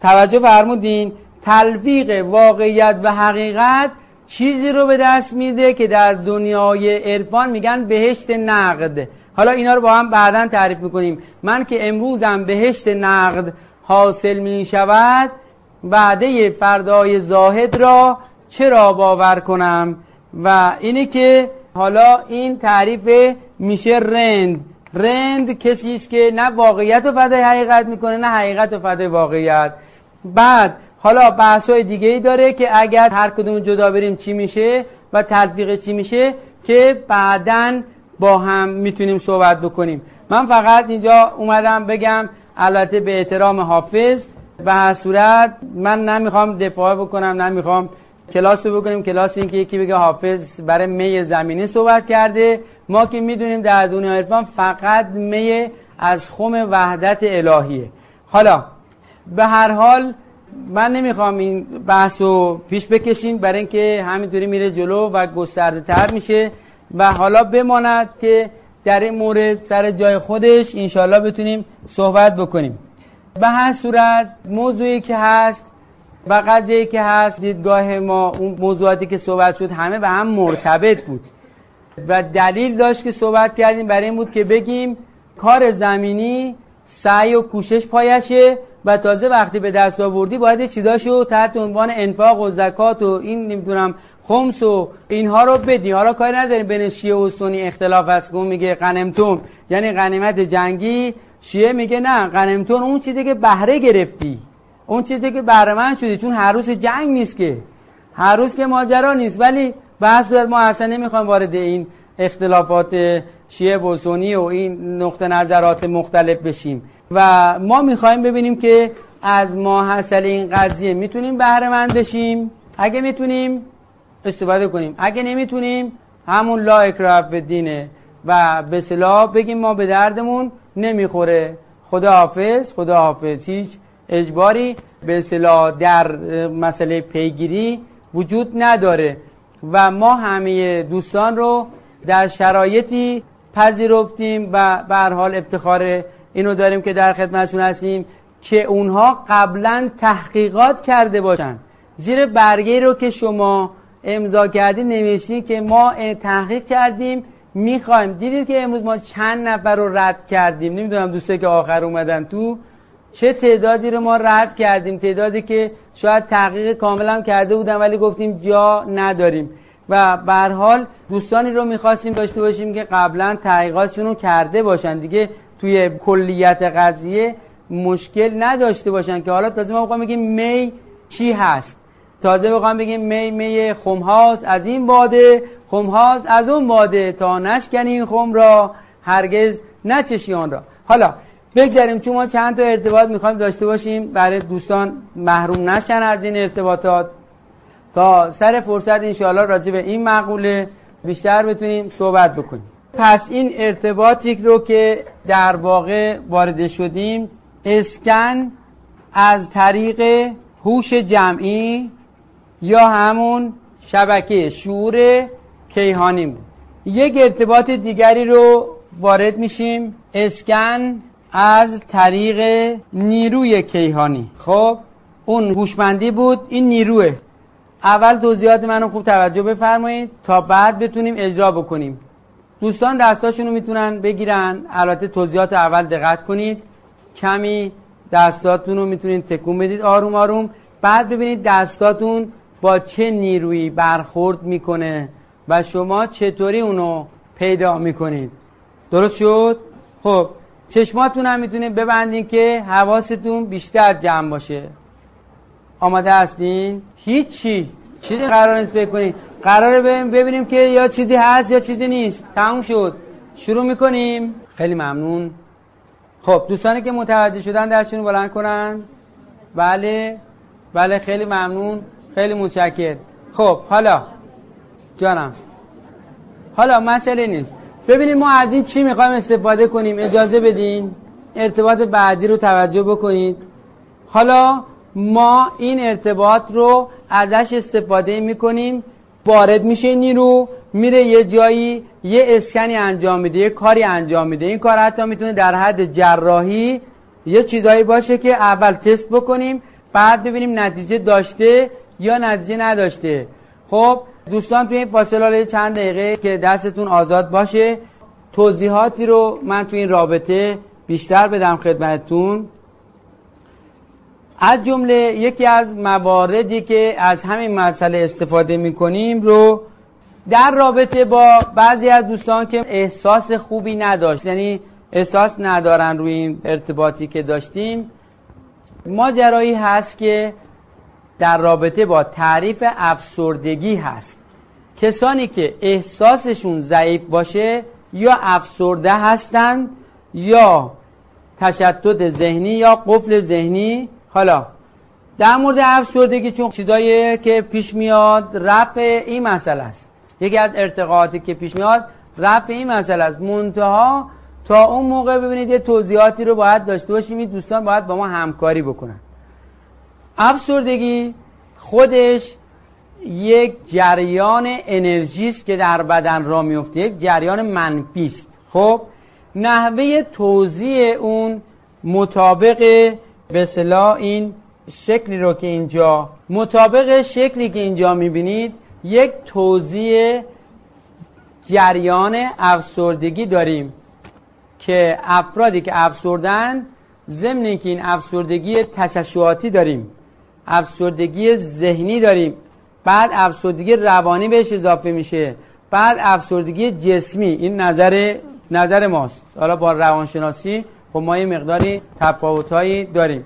توجه فرمودین؟ تلفیق واقعیت و حقیقت چیزی رو به دست میده که در دنیای عرفان میگن بهشت نقد. حالا اینا رو با هم بعدا تعریف می‌کنیم. من که امروزم بهشت نقد حاصل می‌شود وعده فردای زاهد را چرا باور کنم؟ و اینه که حالا این تعریف میشه رند. رند کسی است که نه واقعیت رو فدای حقیقت می‌کنه نه حقیقت رو فدای واقعیت. بعد حالا بحث های دیگه ای داره که اگر هر کدوم جدا بریم چی میشه و تطبیق چی میشه که بعدا با هم می‌تونیم صحبت بکنیم. من فقط اینجا اومدم بگم البته به احترام حافظ به هر صورت من نمی‌خوام دفاع بکنم نمی‌خوام کلاس رو بکنیم. کلاس این که یکی بگه حافظ برای می زمینی صحبت کرده. ما که می‌دونیم در دنیا عرفان فقط می از خم وحدت الهیه. حالا به هر حال من نمی‌خوام این بحث رو پیش بکشیم. برای اینکه همینطوری میره جلو و گسترده تر میشه و حالا بماند که در این مورد سر جای خودش انشالله بتونیم صحبت بکنیم. به هر صورت موضوعی که هست و قضیه که هست دیدگاه ما اون موضوعاتی که صحبت شد همه به هم مرتبط بود. و دلیل داشت که صحبت کردیم برای این بود که بگیم کار زمینی سعی و کوشش پایشه و تازه وقتی به دست آوردی باید چیزاشو تحت عنوان انفاق و زکات و این نمی‌دونم خمس و اینها رو بدی. حالا کاری نداریم بین شیعه و سنی اختلاف هست که میگه غنمتون. یعنی غنیمت جنگی شیعه میگه نه غنمتون اون چیزی که بهره گرفتی. اون چیزی که بهره من شدی چون هر روز جنگ نیست که. هر روز که ماجرا نیست. ولی بحث ما اصلا نمی‌خوایم وارد این اختلافات شیعه و سنی و این نقطه نظرات مختلف بشیم. و ما می‌خوایم ببینیم که از ما حاصل این قضیه می‌تونیم بهره مند بشیم؟ اگه می‌تونیم استفاده کنیم. اگه نمی‌تونیم همون لا اکراه به دینه و به صلاح بگیم ما به دردمون نمی‌خوره. خدا حافظ خدا حافظ هیچ اجباری به صلاح در مسئله پیگیری وجود نداره و ما همه دوستان رو در شرایطی پذیرفتیم و به حال افتخار اینو داریم که در خدمتشون هستیم که اونها قبلا تحقیقات کرده باشن. زیر برگه رو که شما امضا کردید نوشتین که ما تحقیق کردیم می‌خوایم. دیدید که امروز ما چند نفر رو رد کردیم. نمی‌دونم دوسته که آخر اومدن تو. چه تعدادی رو ما رد کردیم؟ تعدادی که شاید تحقیق کاملا کرده بودن ولی گفتیم جا نداریم. و به حال دوستانی رو می‌خواستیم داشته باشیم که قبلا تحقیقاتشون رو کرده باشن. دیگه توی کلیت قضیه مشکل نداشته باشن که حالا تازه ما بخوام بگیم می چی هست. تازه بخوام بگیم می می خمهاست از این باده خمهاست از اون باده تا نشکنی این خم را هرگز نچشی آن را. حالا بگذاریم چون ما چند تا ارتباط می‌خوایم داشته باشیم برای دوستان محروم نشن از این ارتباطات. تا سر فرصت انشاءالله راجع به این مقوله بیشتر بتونیم صحبت بکنیم. پس این ارتباطی رو که در واقع وارد شدیم اسکن از طریق هوش جمعی یا همون شبکه شعور کیهانی بود. یک ارتباط دیگری رو وارد میشیم. اسکن از طریق نیروی کیهانی. خب اون هوشمندی بود این نیروه. اول توضیحات منو خوب توجه بفرمایید تا بعد بتونیم اجرا بکنیم. دوستان دستاشون رو می‌تونن بگیرن. البته توضیحات اول دقت کنید. کمی دستاتون رو می‌تونید تکون بدید. آروم آروم. بعد ببینید دستاتون با چه نیرویی برخورد می‌کنه و شما چطوری اونو پیدا می‌کنید؟ درست شد؟ خب چشماتون هم می‌تونید ببندین که حواستون بیشتر جمع باشه. آماده هستین؟ هیچی. چیزی قرار نیست فکر کنید قراره ببینیم که یا چیزی هست یا چیزی نیست. تموم شد. شروع می‌کنیم. خیلی ممنون. خب دوستانی که متوجه شدن دستشون بلند کنن. بله. بله خیلی ممنون. خیلی متشکر خب حالا. جانم. حالا مسئله نیست. ببینید ما از این چی می‌خوایم استفاده کنیم؟ اجازه بدین؟ ارتباط بعدی رو توجه بکنید. حالا ما این ارتباط رو ازش استفاده می‌کنیم. وارد میشه نیرو میره یه جایی یه اسکنی انجام میده یه کاری انجام میده. این کار حتی می‌تونه در حد جراحی یه چیزایی باشه که اول تست بکنیم بعد ببینیم نتیجه داشته یا نتیجه نداشته. خب دوستان توی این فاصله چند دقیقه که دستتون آزاد باشه توضیحاتی رو من توی این رابطه بیشتر بدم خدمتتون. از جمله یکی از مواردی که از همین مسئله استفاده می‌کنیم رو در رابطه با بعضی از دوستان که احساس خوبی نداشت یعنی احساس ندارن روی این ارتباطی که داشتیم. ماجرایی هست که در رابطه با تعریف افسردگی هست. کسانی که احساسشون ضعیف باشه یا افسرده هستند یا تشتت ذهنی یا قفل ذهنی. حالا در مورد افسردگی چون چیزایی که پیش میاد رفع این مسئله است. یکی از ارتقاعاتی که پیش میاد رفع این مسئله است. منتها تا اون موقع ببینید یه توضیحاتی رو باید داشته باشیم. این دوستان باید با ما همکاری بکنن. افسردگی خودش یک جریان انرژی است که در بدن را میفته یک جریان منفی است. خب نحوه توضیح اون مطابق به این شکلی رو که اینجا مطابق شکلی که اینجا می‌بینید یک توضیح جریان افسردگی داریم که افرادی که افسردن ضمن که این افسردگی تششعاتی داریم. افسردگی ذهنی داریم. بعد افسردگی روانی بهش اضافه میشه. بعد افسردگی جسمی. این نظر نظر ماست. حالا با روانشناسی خب ما یه مقداری تفاوتهایی داریم.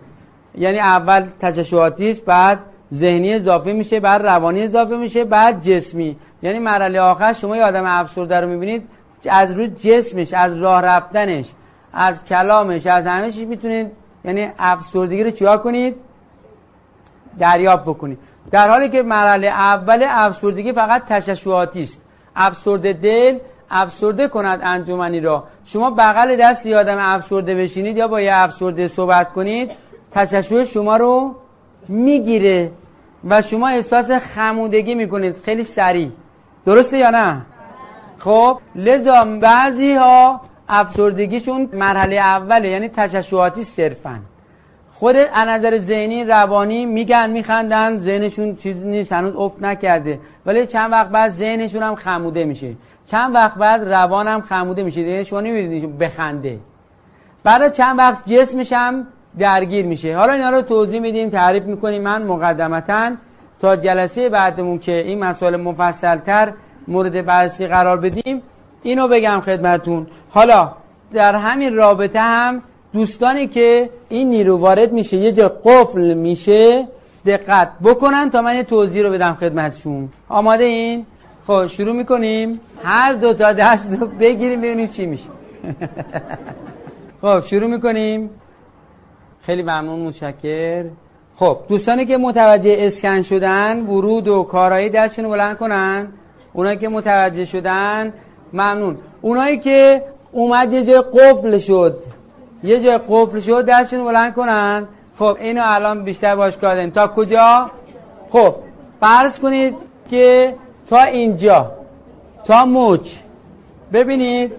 یعنی اول تششعاتی است بعد ذهنی اضافه میشه بعد روانی اضافه میشه بعد جسمی. یعنی مرحله آخر شما یه آدم افسرده رو می‌بینید از روی جسمش از راه رفتنش از کلامش از همه چیز می‌تونید یعنی افسردگی رو چیا کنید؟ دریافت بکنید در حالی که مرحله اول افسردگی فقط تششعاتی است. افسرده دل افسرده کند انجمنی را. شما بغل دست آدم افسرده بشینید یا با یه افسرده صحبت کنید تششع شما رو می‌گیره و شما احساس خمودگی می‌کنید. خیلی سریع. درسته یا نه؟ خب لذا بعضی ها افسردگیشون مرحله اوله یعنی تششعاتی صرفا. خود از نظر ذهنی روانی میگن میخندن ذهنشون چیز نیست هنوز افت نکرده. ولی چند وقت بعد ذهنشون هم خموده میشه. چند وقت بعد روان هم خموده میشه. شما نمی‌دونید بخنده. بعد چند وقت جسمش هم درگیر میشه. حالا اینا رو توضیح میدیم تعریف می‌کنیم. من مقدمتا تا جلسه بعدمون که این مسائل مفصلتر مورد بررسی قرار بدیم اینو بگم خدمتون. حالا در همین رابطه هم دوستانی که این نیرو وارد میشه یه جا قفل میشه دقت بکنن تا من یه توضیح رو بدم خدمتشون. آماده این؟ خب شروع می‌کنیم. هر دو تا دست رو بگیریم ببینیم چی میشه. خب شروع می‌کنیم. خیلی ممنون متشکر. خب دوستانی که متوجه اسکن شدن ورود و کارایی دستشون بلند کنن. اونایی که متوجه شدن ممنون. اونایی که اومد یه جای قفل شد. یه جای قفل شد دستشون بلند کنن. خب اینو الان بیشتر باش کردیم تا کجا؟ خب فرض کنید که تا اینجا تا موج. ببینید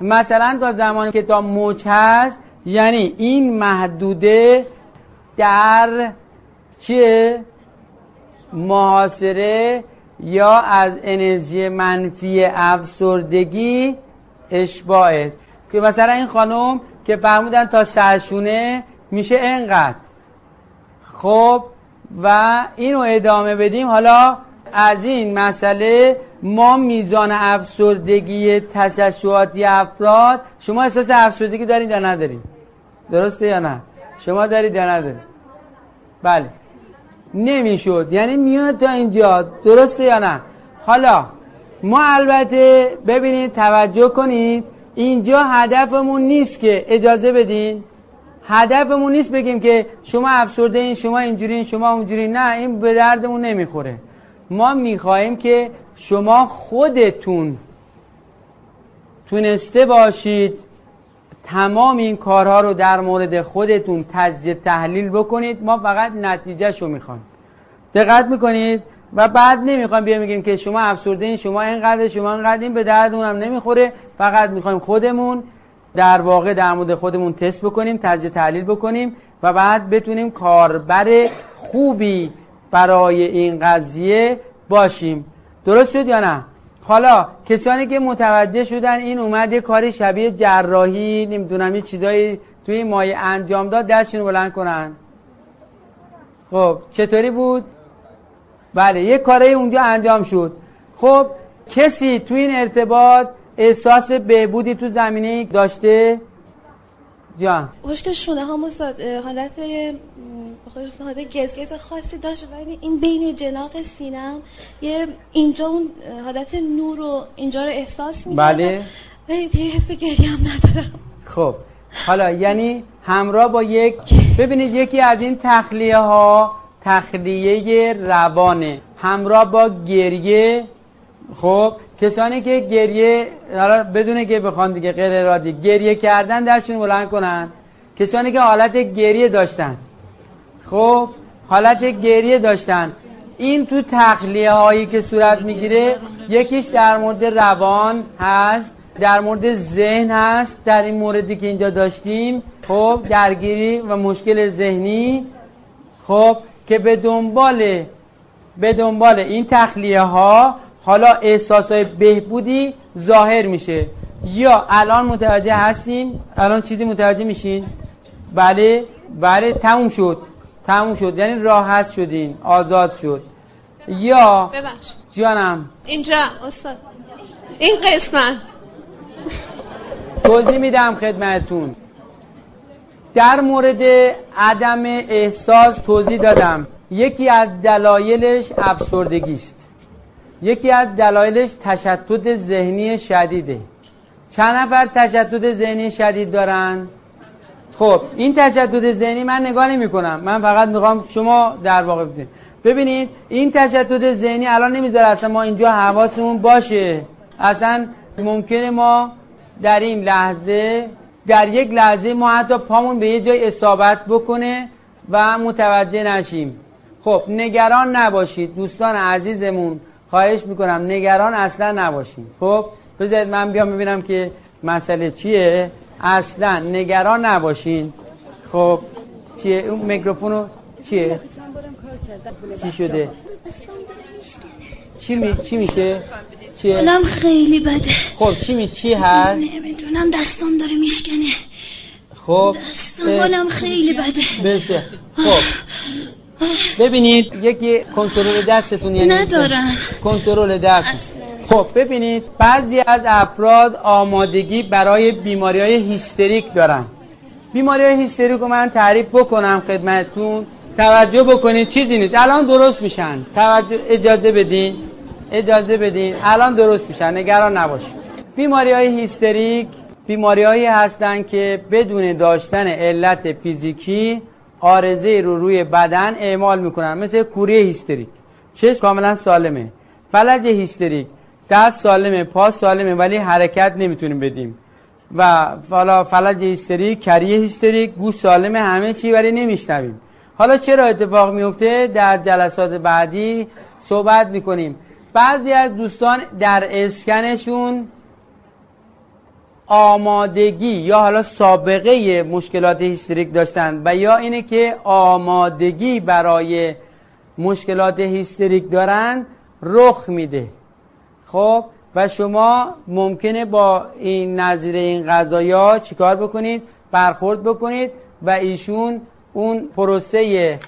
مثلا تا زمانی که تا موج هست یعنی این محدوده در چیه؟ محاصره یا از انرژی منفی افسردگی اشباعه. که مثلا این خانم که فرمودن تا سرشونه میشه انقدر. خب و اینو ادامه بدیم. حالا از این مسئله ما میزان افسردگی تششعاتی افراد شما احساس افسردگی دارید یا ندارید؟ درسته یا نه؟ شما دارید یا ندارید؟ بله. نمی‌شد. یعنی میاد تا اینجا. درسته یا نه؟ حالا ما البته ببینید توجه کنید. اینجا هدفمون نیست که اجازه بدین. هدفمون نیست بگیم که شما افسرده این شما اینجوری شما اونجوری نه این به دردمون نمی‌خوره. ما می‌خواهیم که شما خودتون تونسته باشید تمام این کارها رو در مورد خودتون تجزیه تحلیل بکنید. ما فقط نتیجه شو می‌خوایم. دقت می‌کنید؟ و بعد نمی‌خوایم بیایم میگیم که شما افسرده این شما اینقدر شما اینقدر این به دردمون هم نمی‌خوره. فقط می‌خوایم خودمون در واقع در مورد خودمون تست بکنیم تجزیه تحلیل بکنیم و بعد بتونیم کاربر خوبی برای این قضیه باشیم. درست شد یا نه؟ حالا کسانی که متوجه شدن این اومد یه کاری شبیه جراحی نمی‌دونم یه چیزایی توی مایه انجام داد دستشون بلند کنن. خب چطوری بود؟ بله یه کاری اونجا انجام شد. خب کسی تو این ارتباط احساس بهبودی تو زمینه داشته؟ جان. پشت شونه ها حالت حالت گزگز خاصی داشت ولی این بین جناق سینم یه اینجا اون حالت نور و اینجا رو احساس می‌کنم بله. ولی دیگه حس گریه هم ندارم. خب. حالا یعنی همراه با یک ببینید یکی از این تخلیه ها تخلیه روانه همراه با گریه. خب کسانی که گریه حالا بدون که بخوان دیگه غیر ارادی گریه کردن درشون بلند کنن. کسانی که حالت گریه داشتن. خب حالت گریه داشتن. این تو تخلیه هایی که صورت می‌گیره یکیش در مورد روان هست در مورد ذهن هست. در این موردی که اینجا داشتیم خب درگیری و مشکل ذهنی. خب که به دنبال به دنبال این تخلیه ها حالا احساس های بهبودی ظاهر میشه. یا الان متوجه هستیم الان چیزی متوجه میشین؟ بله بله تموم شد. تموم شد. یعنی راحت شدین آزاد شد. یا ببخش جانم. اینجا استاد. این قسمت. توضیح میدم خدمتون در مورد عدم احساس توضیح دادم. یکی از دلایلش افسردگی است یکی از دلایلش تشتت ذهنی شدیده. چند نفر تشتت ذهنی شدید دارن؟ خب این تشتت ذهنی من نگاه نمی کنم من فقط می‌خوام شما در واقع بدین ببینید این تشتت ذهنی الان نمی‌ذاره اصلا ما اینجا حواسمون باشه. اصلا ممکنه ما در این لحظه در یک لحظه ما حتی پامون به یه جای اصابت بکنه و متوجه نشیم. خب نگران نباشید دوستان عزیزمون. خواهش می‌کنم نگران اصلا نباشید خب بذارید من بیام ببینم که مسئله چیه. اصلا نگران نباشین. خب چیه؟ اون میکروفونو چیه؟ چی شده؟ چی, می... چی میشه؟ چیه؟ حالم خیلی بده. خب چی می چی هست؟ نمی‌دونم دستام داره میشکنه. خب دستام حالم خیلی بده. بسه خب. ببینید یکی کنترل دستتون یعنی ندارم. کنترل دست. خب ببینید بعضی از افراد آمادگی برای بیماری های هیستریک دارن. بیماری های هیستریک رو من تعریف بکنم خدمتتون. توجه بکنید چیزی نیست. الان درست میشن. توجه اجازه بدین. اجازه بدین. الان درست میشن نگران نباشید. بیماری های هیستریک بیماری هایی هستن که بدون داشتن علت فیزیکی عارضه رو روی بدن اعمال می‌کنن. مثل کوری هیستریک. چشم کاملا سالمه. فلج هیستریک. دست سالمه پا سالمه ولی حرکت نمی‌تونیم بدیم. و حالا فلج هیستریک کری هیستریک گوش سالمه همه چی ولی نمیشنویم. حالا چرا اتفاق میفته در جلسات بعدی صحبت می‌کنیم. بعضی از دوستان در اسکنشون آمادگی یا حالا سابقه مشکلات هیستریک داشتن و یا اینه که آمادگی برای مشکلات هیستریک دارن رخ میده. خب و شما ممکنه با این نظیر این قضایا چیکار بکنید؟ برخورد بکنید و ایشون اون پروسه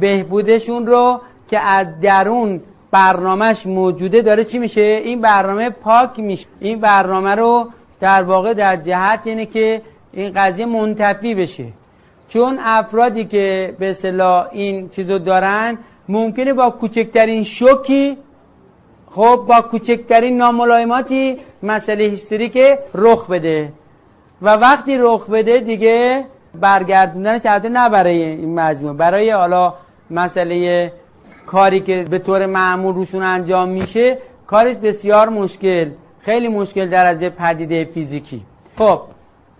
بهبودشون رو که از درون برنامهش موجوده داره چی میشه؟ این برنامه پاک میشه. این برنامه رو در واقع در جهت اینه که این قضیه منتفی بشه. چون افرادی که به اصطلاح این چیزو دارن ممکنه با کوچکترین شوکی خب با کوچکترین ناملایماتی مسئله هیستریک رخ بده. و وقتی رخ بده دیگه برگردوندنش البته نه برای این مجموعه. برای حالا مسئله کاری که به طور معمول روشون انجام میشه کارش بسیار مشکل خیلی مشکل در از پدیده فیزیکی. خب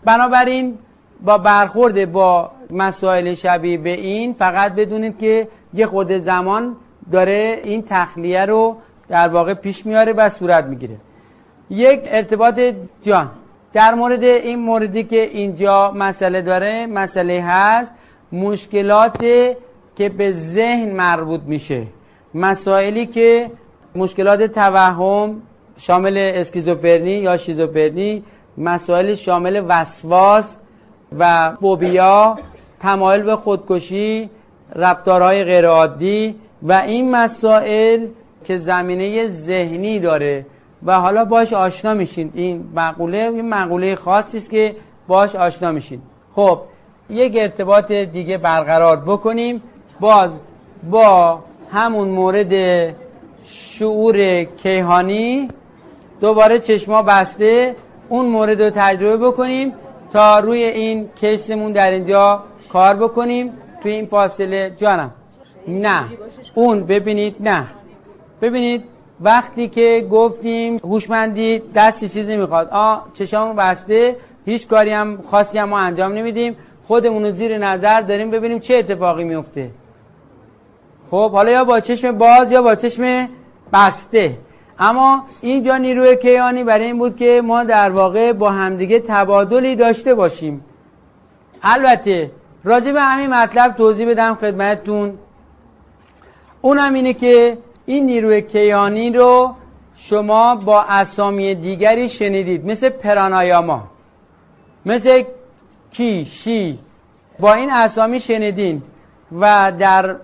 بنابراین با برخورد با مسائل شبیه به این فقط بدونید که یه خود زمان داره این تخلیه رو در واقع پیش میاره و صورت می‌گیره. یک ارتباط جان. در مورد این موردی که اینجا مسئله داره مسئله هست مشکلات که به ذهن مربوط میشه. مسائلی که مشکلات توهم شامل اسکیزوفرنی یا شیزوفرنی مسائل شامل وسواس و فوبیا تمایل به خودکشی رفتارهای غیرعادی و این مسائل که زمینه ذهنی داره. و حالا باش آشنا میشین. این مقوله این مقوله خاصی است که باش آشنا میشین. خب یک ارتباط دیگه برقرار بکنیم. باز با همون مورد شعور کیهانی دوباره چشما بسته اون مورد رو تجربه بکنیم تا روی این کیسمون در اینجا کار بکنیم. توی این فاصله جانم نه. اون ببینید نه. ببینید وقتی که گفتیم هوشمندی دستی چیز نمی‌خواد. آ چشامون بسته هیچ کاری هم خاصی هم ما انجام نمیدیم. خودمون رو زیر نظر داریم ببینیم چه اتفاقی میفته. خب حالا یا با چشم باز یا با چشم بسته. اما اینجا نیروی کیانی برای این بود که ما در واقع با همدیگه تبادلی داشته باشیم. البته راجع به همین مطلب توضیح بدم خدمتتون. اونم اینه که این نیروی کیانی رو شما با اسامی دیگری شنیدید مثل پرانایاما مثل کی شی. با این اسامی شنیدین و در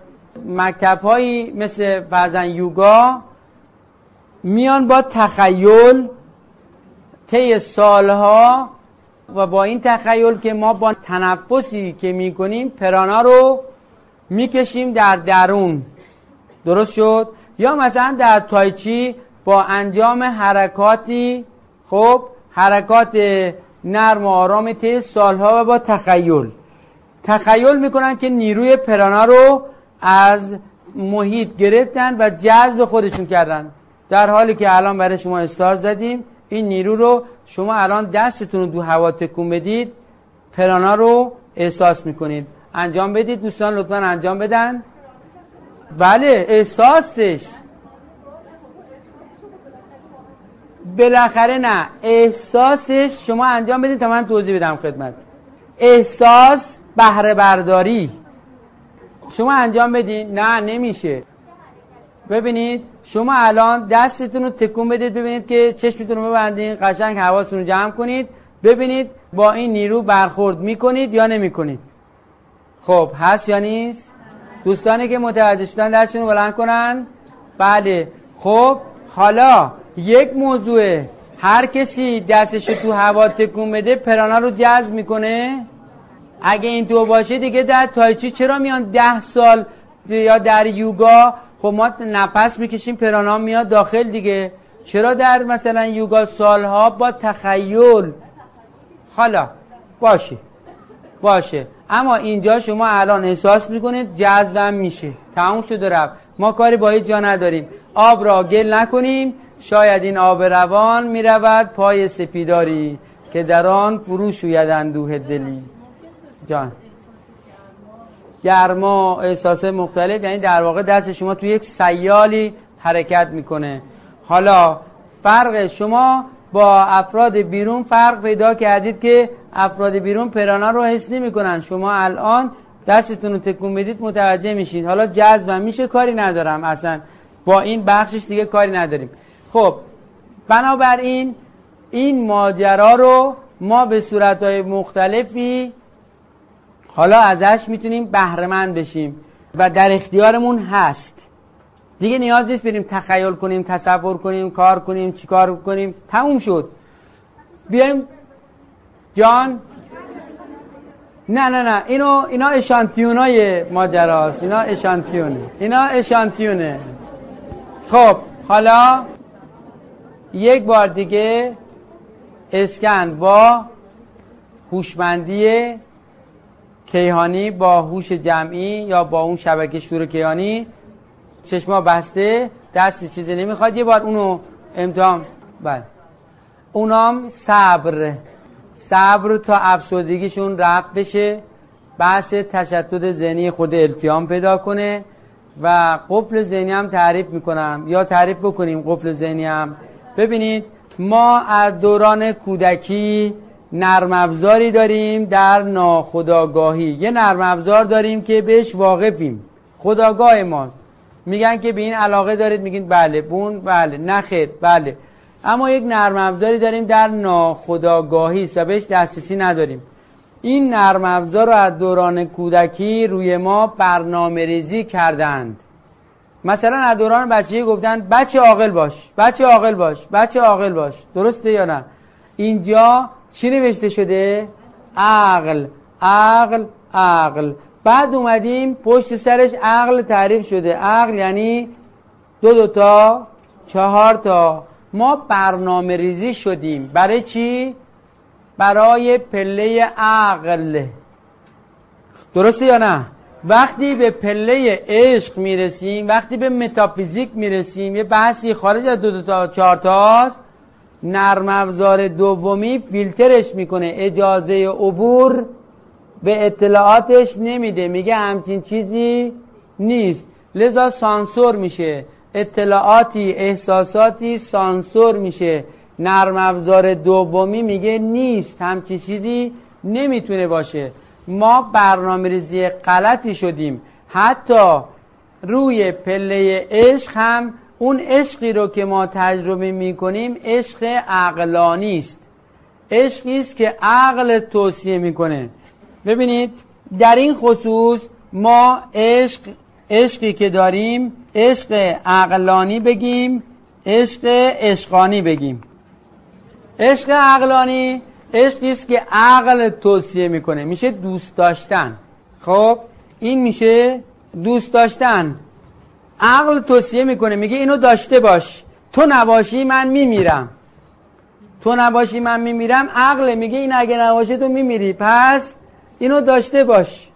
مکتب هایی مثل فرزن یوگا میان با تخیل طی سالها و با این تخیل که ما با تنفسی که می‌کنیم پرانا رو می‌کشیم در درون. درست شد؟ یا مثلا در تایچی با انجام حرکاتی خب حرکات نرم و آرام طی سالها و با تخیل. تخیل می‌کنن که نیروی پرانا رو از محیط گرفتن و جذب خودشون کردن. در حالی که الان برای شما استار زدیم این نیرو رو شما الان دستتون رو دو هوا تکون بدید پرانا رو احساس می‌کنید. انجام بدید دوستان لطفا انجام بدن. بله احساسش بالاخره نه احساسش شما انجام بدید تا من توضیح بدم خدمت. احساس بهره برداری شما انجام بدین؟ نه نمیشه. ببینید شما الان دستتون رو تکون بدید ببینید که چشمتون رو ببندین قشنگ حواستون رو جمع کنید. ببینید با این نیرو برخورد می‌کنید یا نمی‌کنید. خب هست یا نیست؟ دوستانی که متوجه شدن دستشون رو بلند کنن. بله. خب حالا یک موضوع. هر کسی دستش تو هوا تکون بده پرانا رو جذب می‌کنه. اگه این تو باشه دیگه در تایچی چرا میان ده سال یا در یوگا؟ خب ما نفس می‌کشیم پرانا میاد داخل دیگه. چرا در مثلا یوگا سالها با تخیل؟ حالا باشه باشه. اما اینجا شما الان احساس می‌کنید جذبم میشه. تموم شده رفت. ما کاری با جا نداریم. آب را گل نکنیم. شاید این آب روان می‌رود پای سپیداری که در آن فرو شوید دلی. جان. گرما احساس مختلف یعنی در واقع دست شما توی یک سیالی حرکت می‌کنه. حالا فرق شما با افراد بیرون فرق پیدا کردید که افراد بیرون پرانا رو حس نمی‌کنن. شما الان دستتون رو تکون بدید متوجه میشید. حالا جذبم میشه کاری ندارم اصلا. با این بخشش دیگه کاری نداریم. خب بنابراین این ماجرا رو ما به صورتهای مختلفی حالا ازش می‌تونیم بهرهمند بشیم و در اختیارمون هست. دیگه نیاز نیست بریم تخیل کنیم تصور کنیم کار کنیم چیکار کنیم. تموم شد. بیایم. جان. نه نه نه. اینو اینا اشانتیون های ماجراست. اینا اشانتیونه. اینا اشانتیونه. خب حالا یک بار دیگه اسکن با هوشمندی کیهانی با هوش جمعی یا با اون شبکه شور کیهانی؟ چشما بسته دستی چیزی نمی‌خواد. یه بار اونو امتحان بله. اونام صبر. صبر تا افسردگیشون رفت بشه. بحث تشتت ذهنی خود التیام پیدا کنه و قفل ذهنی هم تعریف می‌کنم. یا تعریف بکنیم قفل ذهنی هم. ببینید ما از دوران کودکی نرم افزاری داریم در ناخداگاهی یه نرم افزار داریم که بهش واقفیم. خداگاه ما. میگن که به این علاقه دارید میگین بله بون بله نخیر بله. اما یک نرم افزاری داریم در ناخداگاهی و بهش دسترسی نداریم. این نرم افزار رو از دوران کودکی روی ما برنامه ریزی کردند. مثلا از دوران بچگی گفتن بچه عاقل باش بچه عاقل باش بچه عاقل باش. درسته یا نه؟ اینجا چی نوشته شده؟ عقل. عقل عقل. بعد اومدیم پشت سرش عقل تعریف شده. عقل یعنی دو دو تا چهار تا. ما برنامه ریزی شدیم. برای چی؟ برای پله عقل. درسته یا نه؟ وقتی به پله عشق می‌رسیم وقتی به متافیزیک می‌رسیم یه بحثی خارج از دو, دو تا چهار تاست. نرم افزار دومی فیلترش می‌کنه. اجازه عبور به اطلاعاتش نمیده. میگه همچین چیزی نیست. لذا سانسور میشه. اطلاعاتی احساساتی سانسور میشه. نرم افزار دومی میگه نیست. همچین چیزی نمی‌تونه باشه. ما برنامه ریزی غلطی شدیم. حتی روی پله عشق هم اون عشقی رو که ما تجربه می‌کنیم عشق عقلانی است. عشقی است که عقل توصیه می‌کنه. ببینید در این خصوص ما عشق عشقی که داریم عشق عقلانی بگیم عشق عشقانی بگیم. عشق عقلانی عشقی است که عقل توصیه می‌کنه. میشه دوست داشتن. خب این میشه دوست داشتن. عقل توصیه می‌کنه میگه اینو داشته باش. تو نباشی من میمیرم. تو نباشی من میمیرم عقل میگه این اگه نباشه تو میمیری. پس اینو داشته باش.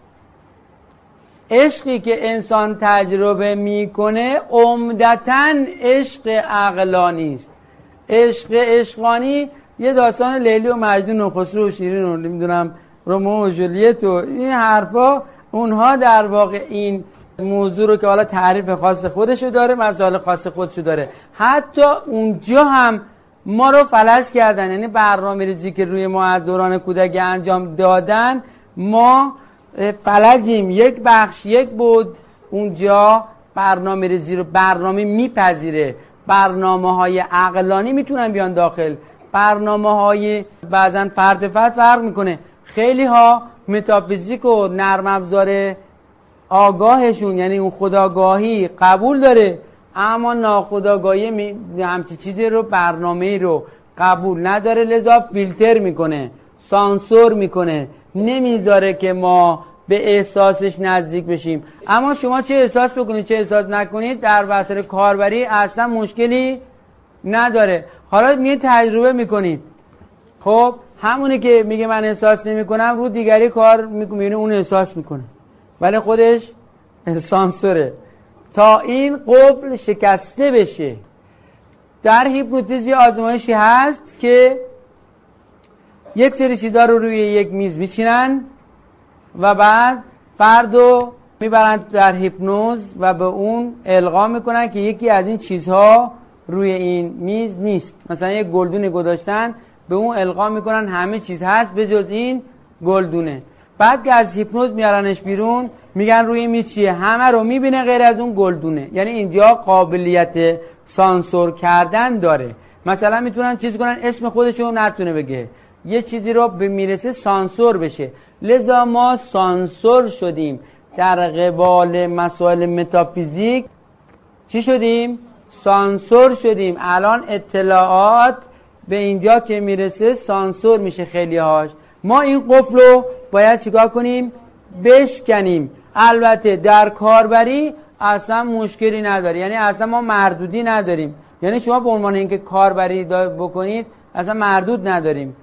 عشقی که انسان تجربه می‌کنه عمدتا عشق عقلانی است. عشق عشقانی یه داستان لیلی و مجنون و خسرو و شیرین و نمی‌دونم رومو و جولیت و این حرفا اونها در واقع این موضوع رو که حالا تعریف خاص خودشو داره مسائل خاص خودشو داره. حتی اونجا هم ما رو فلش کردن یعنی برنامه ریزی که روی ما از دوران کودکی انجام دادن ما فلجیم. یک بخش یک بود اونجا برنامه ریزی رو برنامه میپذیره. برنامه های عقلانی می‌تونن بیان داخل. برنامه های بعضا فرد فرد فرق می‌کنه. خیلی ها متافیزیک و نرم افزار آگاهشون یعنی اون خداگاهی قبول داره اما ناخداگاهی همچی چیزی رو برنامه رو قبول نداره. لذا فیلتر می‌کنه سانسور می‌کنه. نمی‌ذاره که ما به احساسش نزدیک بشیم. اما شما چه احساس بکنید چه احساس نکنید در وسط کاربری اصلا مشکلی نداره. حالا میگه تجربه می‌کنید. خب همونی که میگه من احساس نمی کنم رو دیگری کار می‌کنه اون احساس می‌کنه. ولی خودش سانسوره تا این قبل شکسته بشه. در هیپنوتیزم یه آزمایشی هست که یک سری چیزا رو روی یک میز میشینن و بعد فردو می‌برند در هیپنوز و به اون القا می‌کنن که یکی از این چیزها روی این میز نیست. مثلا یک گلدون گذاشتن به اون القا می‌کنن همه چیز هست به جز این گلدونه. بعد که از هیپنوز میارنش بیرون میگن روی میز چیه؟ همه رو می‌بینه غیر از اون گلدونه. یعنی اینجا قابلیت سانسور کردن داره. مثلا می‌تونن چیز کنن اسم خودشو نتونه بگه. یه چیزی رو به می‌رسه سانسور بشه. لذا ما سانسور شدیم. در قبال مسائل متافیزیک چی شدیم؟ سانسور شدیم. الان اطلاعات به اینجا که می‌رسه سانسور میشه خیلی هاش ما این قفل رو باید چیکار کنیم؟ بشکنیم. البته در کاربری اصلا مشکلی نداره. یعنی اصلا ما مردودی نداریم. یعنی شما به عنوان اینکه کاربری بکنید اصلا مردود نداریم.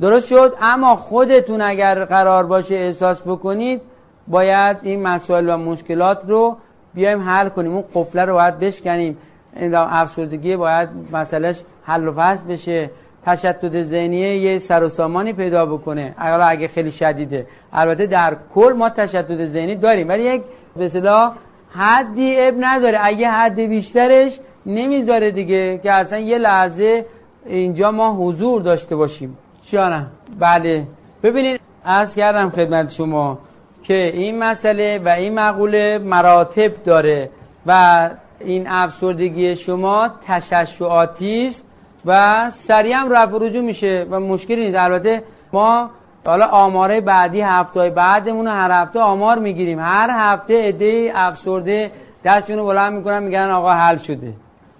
درست شد؟ اما خودتون اگر قرار باشه احساس بکنید باید این مسائل و مشکلات رو بیایم حل کنیم. اون قفله رو باید بشکنیم. این افسردگی باید مسئلهش حل و فصل بشه. تشتت ذهنیه یه سر و سامانی پیدا بکنه. اگر اگه خیلی شدیده. البته در کل ما تشتت ذهنی داریم ولی یک به حدی اب نداره. اگه حد بیشترش نمی‌ذاره دیگه که اصلا یه لحظه اینجا ما حضور داشته باشیم. چیانم بله. ببینید از کردم خدمت شما که این مسئله و این مقوله مراتب داره و این افسردگی شما تششعاتی است. و سریع هم رفع رجوع میشه و مشکلی نیست. البته ما حالا آماره بعدی هفته بعدمون هر هفته آمار می‌گیریم. هر هفته عده افسرده دستشون رو بلند می‌کنن میگن آقا حل شده.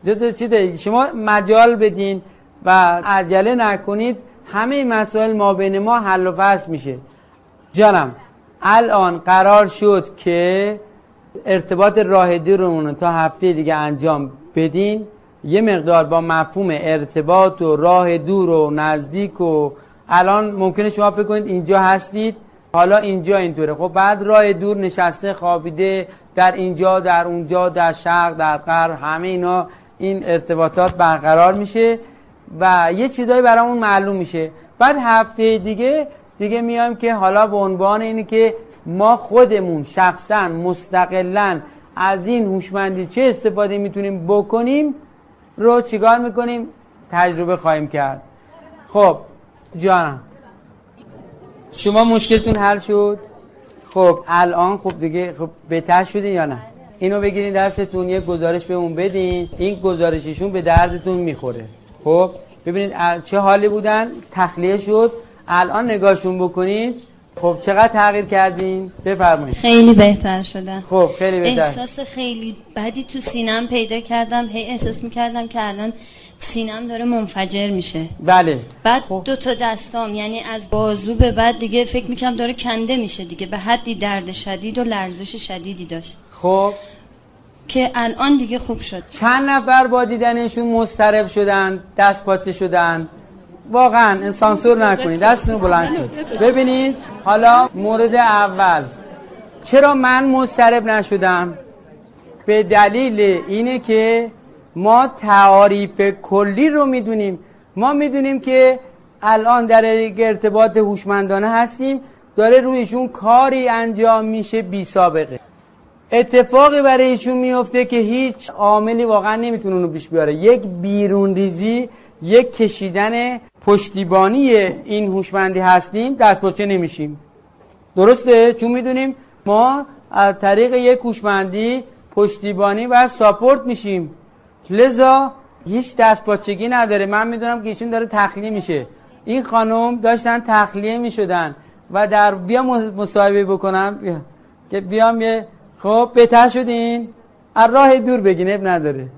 جز چی شما مجال بدین و عجله نکنید. همه مسائل ما بین ما حل و فصل میشه. جانم الان قرار شد که ارتباط راهدی رو تا هفته دیگه انجام بدین. یه مقدار با مفهوم ارتباط و راه دور و نزدیک و الان ممکنه شما فکر کنید اینجا هستید حالا اینجا اینطوره. خب بعد راه دور نشسته خوابیده در اینجا در اونجا در شرق در غرب همه اینا این ارتباطات برقرار میشه و یه چیزایی برامون معلوم میشه. بعد هفته دیگه دیگه میایم که حالا به عنوان اینه که ما خودمون شخصا مستقلا از این هوشمندی چه استفاده می‌تونیم بکنیم رو چیکار می‌کنیم؟ تجربه خواهیم کرد. خب جانم شما مشکلتون حل شد؟ خب الان خب دیگه خب بهتر شدین یا نه؟ اینو بگیرین درستون یه گزارش به اون بدین. این گزارششون به دردتون می‌خوره. خب ببینید چه حالی بودن؟ تخلیه شد. الان نگاهشون بکنید خب چقدر تغییر کردین؟ بفرمایید. خیلی بهتر شدن. خب خیلی بهتر. احساس خیلی بدی تو سینم پیدا کردم. هی احساس می‌کردم که الان سینم داره منفجر میشه. بله. بعد خب. دو تا دستام یعنی از بازو به بعد دیگه فکر می‌کنم داره کنده میشه دیگه. به حدی درد شدید و لرزش شدیدی داشت. خب. که الان دیگه خوب شد. چند نفر با دیدنشون مسترب شدن دست پاچه شدن؟ واقعا سانسور نکنید دستتون بلند کنید. ببینید حالا مورد اول. چرا من مسترب نشدم؟ به دلیل اینه که ما تعاریف کلی رو می‌دونیم. ما می‌دونیم که الان در ارتباط هوشمندانه هستیم داره رویشون کاری انجام میشه بی سابقه. اتفاقی برای ایشون میفته که هیچ عاملی واقعا نمی‌تونه اونو پیش بیاره. یک بیرون ریزی یک کشیدن پشتیبانی این هوشمندی هستیم دست نمیشیم. درسته؟ چون می‌دونیم ما از طریق یک هوشمندی پشتیبانی و ساپورت میشیم. لذا هیچ دست پاچگی نداره. من می‌دونم که ایشون داره تخلیه میشه. این خانم داشتن تخلیه می‌شدن. و در بیا مصاحبه بکنم. که بیام یه خب بهتر شدین. از راه دور بگین نداره.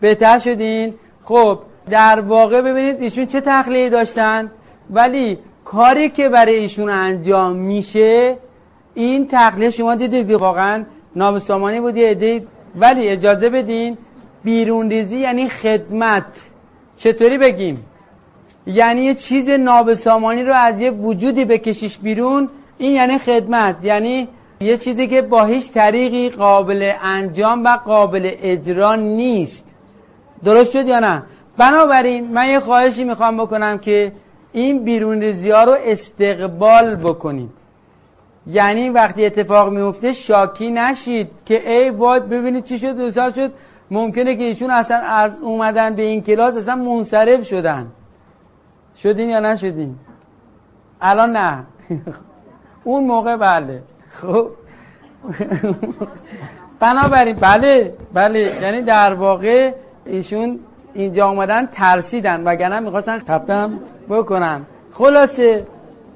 بهتر شدین. خب در واقع ببینید ایشون چه تخلیه داشتن؟ ولی کاری که برای ایشون انجام میشه این تخلیه شما دیدید که واقعا نابسامانی بود یه ولی اجازه بدین بیرون ریزی یعنی خدمت. چطوری بگیم؟ یعنی یه چیز نابسامانی رو از یه وجودی بکشیش بیرون این یعنی خدمت. یعنی یه چیزی که با هیچ طریقی قابل انجام و قابل اجرا نیست. درست شد یا نه؟ بنابراین من یه خواهشی می‌خوام بکنم که این بیرون ریزی رو استقبال بکنید. یعنی وقتی اتفاق میفته شاکی نشید که ای وای ببینید چی شد دو شد. ممکنه که ایشون اصلا از اومدن به این کلاس اصلا منصرف شدن. شدین یا نشدین؟ الان نه. اون موقع بله. خب. بنابراین بله بله. یعنی در واقع ایشون اینجا آمدن ترسیدن وگرنه می‌خواستن ختم بکنن. خلاصه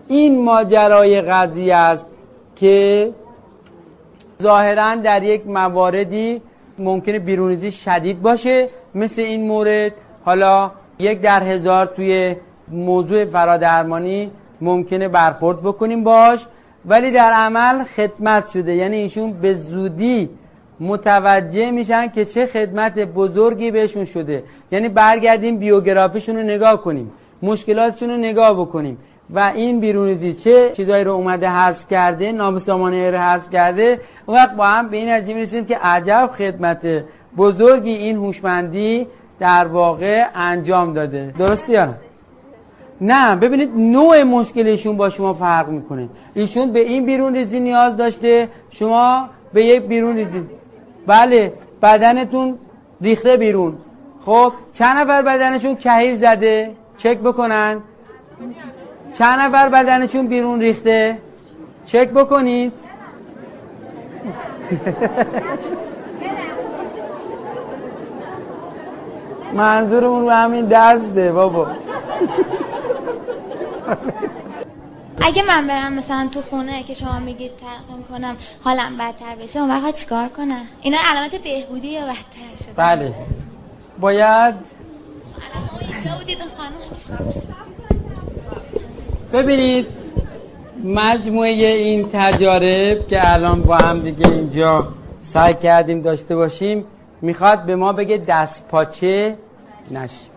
این ماجرای قضیه است که ظاهرا در یک مواردی ممکنه بیرونیزی شدید باشه مثل این مورد. حالا یک در هزار توی موضوع فرادرمانی ممکنه برخورد بکنیم باش ولی در عمل خدمت شده. یعنی ایشون به زودی متوجه میشن که چه خدمت بزرگی بهشون شده. یعنی برگردیم بیوگرافیشون رو نگاه کنیم مشکلاتشون رو نگاه بکنیم. و این بیرونیزی چه چیزایی رو اومده حذف کرده نابسامانه رو حذف کرده و وقت با هم به این نتیجه می‌رسیم که عجب خدمت بزرگی این هوشمندی در واقع انجام داده. درستی یا نه؟ ببینید نوع مشکلشون با شما فرق می‌کنه. ایشون به این بیرون ریزی نیاز داشته شما به یک بیرون ریزی بله بدنتون ریخته بیرون. خب چند نفر بدنشون کهیر زده؟ چک بکنن. چند نفر بدنشون بیرون ریخته؟ چک بکنید. منظورمون رو همین دسته بابا. اگه من برم مثلا تو خونه که شما میگید تقیم کنم حالم بدتر بشه اون وقت چیکار کنم؟ اینا علامت بهبودی یا بدتر شده؟ بله. باید ببینید مجموعه این تجارب که الان با هم دیگه اینجا سعی کردیم داشته باشیم می‌خواد به ما بگه دست پاچه نشیم.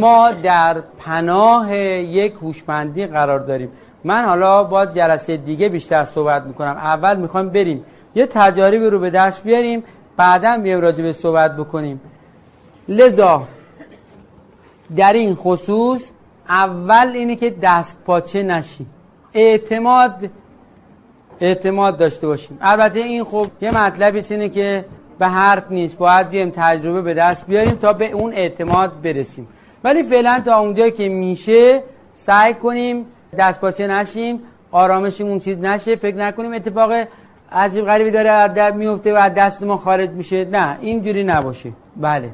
ما در پناه یک هوشمندی قرار داریم. من حالا باز جلسه دیگه بیشتر صحبت می‌کنم. اول می‌خوایم بریم. یه تجاربی رو به دست بیاریم بعدا بیایم راجع به صحبت بکنیم. لذا در این خصوص اول اینه که دست پاچه نشیم. اعتماد اعتماد داشته باشیم. البته این خب یه مطلبی اینه که به حرف نیست. باید بیایم تجربه به دست بیاریم تا به اون اعتماد برسیم. ولی فعلا تا اونجایی که میشه سعی کنیم دست پاچه نشیم آرامشمون چیز نشه فکر نکنیم اتفاق عجیب غریبی داره از در میفته و دست ما خارج میشه. نه اینجوری نباشه. بله.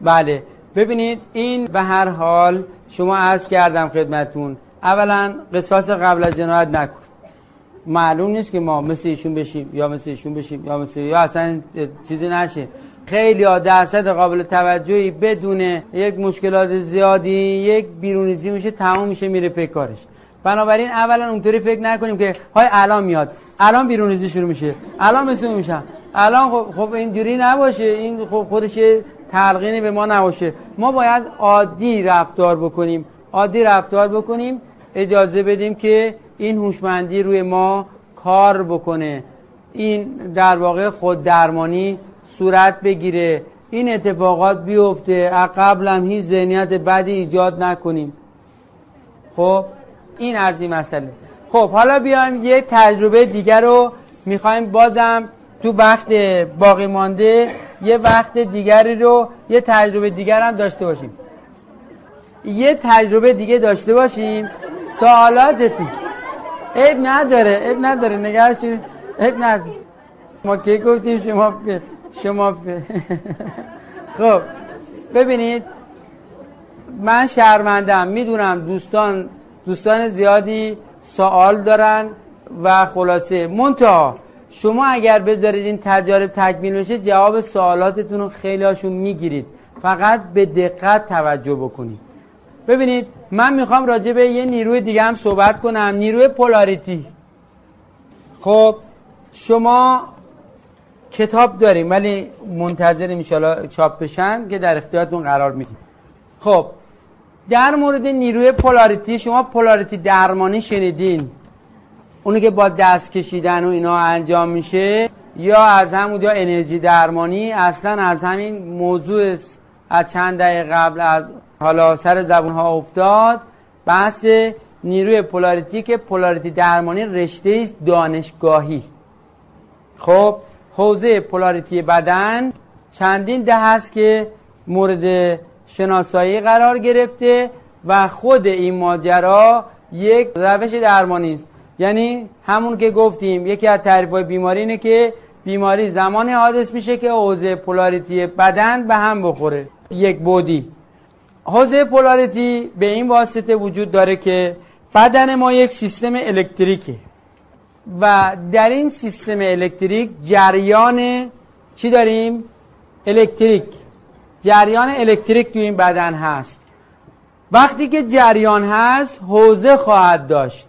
بله. ببینید این به هر حال شما عرض کردم خدمتون اولا قصاص قبل از جنایت نکن. معلوم نیست که ما مثل ایشون بشیم یا مثل ایشون بشیم یا مثل یا اصلا چیزی نشه. خیلی ها درصد قابل توجهی بدون یک مشکلات زیادی یک بیرونیزی میشه تمام میشه میره پی کارش. بنابراین اولا اونطوری فکر نکنیم که های الان میاد. الان بیرونیزی شروع میشه. الان مثل میشم الان خب, خب اینجوری نباشه. این خب خودش تلقینی به ما نباشه. ما باید عادی رفتار بکنیم. عادی رفتار بکنیم. اجازه بدیم که این هوشمندی روی ما کار بکنه. این در واقع خود درمانی صورت بگیره. این اتفاقات بیفته. قبلا هیچ ذهنیت بدی ایجاد نکنیم. خب این از این مسئله. خب حالا بیایم یه تجربه دیگر رو می‌خوایم بازم تو وقت باقی مانده یه وقت دیگری رو یه تجربه دیگر هم داشته باشیم. یه تجربه دیگه داشته باشیم. سوالاتتون. عیب نداره عیب نداره. نگرش عیب نداره. ما که گفتیم شما. شما بیر. خب ببینید من شرمندم می‌دونم دوستان دوستان زیادی سوال دارن و خلاصه. منتها شما اگر بذارید این تجارب تکمیل بشه جواب سوالاتتون رو خیلی هاشون می‌گیرید. فقط به دقت توجه بکنید. ببینید من می‌خوام راجع به یه نیروی دیگه هم صحبت کنم. نیروی پولاریتی. خب شما کتاب داریم ولی منتظر میشالا چاپ بشن که در اختیارتون قرار میدیم. خب در مورد نیروی پولاریتی شما پولاریتی درمانی شنیدین؟ اونی که با دست کشیدن و اینا انجام میشه یا از همونجا انرژی درمانی؟ اصلا از همین موضوع از چند دقیقه قبل از حالا سر زبون ها افتاد بحث نیروی پولاریتی که پولاریتی درمانی رشته دانشگاهی. خب حوزه پولاریتی بدن چندین ده هست که مورد شناسایی قرار گرفته و خود این ماجرا یک روش درمانی است. یعنی همون که گفتیم یکی از تعریف های بیماری اینه که بیماری زمانی حادث میشه که حوزه پولاریتی بدن به هم بخوره یک بودی. حوزه پولاریتی به این واسطه وجود داره که بدن ما یک سیستم الکتریکه. و در این سیستم الکتریک جریان چی داریم؟ الکتریک. جریان الکتریک تو این بدن هست. وقتی که جریان هست حوزه خواهد داشت.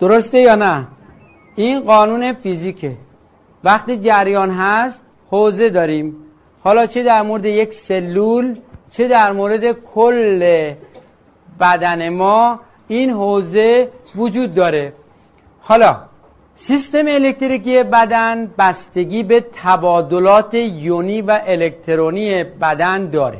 درسته یا نه؟ این قانون فیزیکه. وقتی جریان هست حوزه داریم. حالا چه در مورد یک سلول چه در مورد کل بدن ما این حوزه وجود داره. حالا سیستم الکتریکی بدن بستگی به تبادلات یونی و الکترونی بدن داره.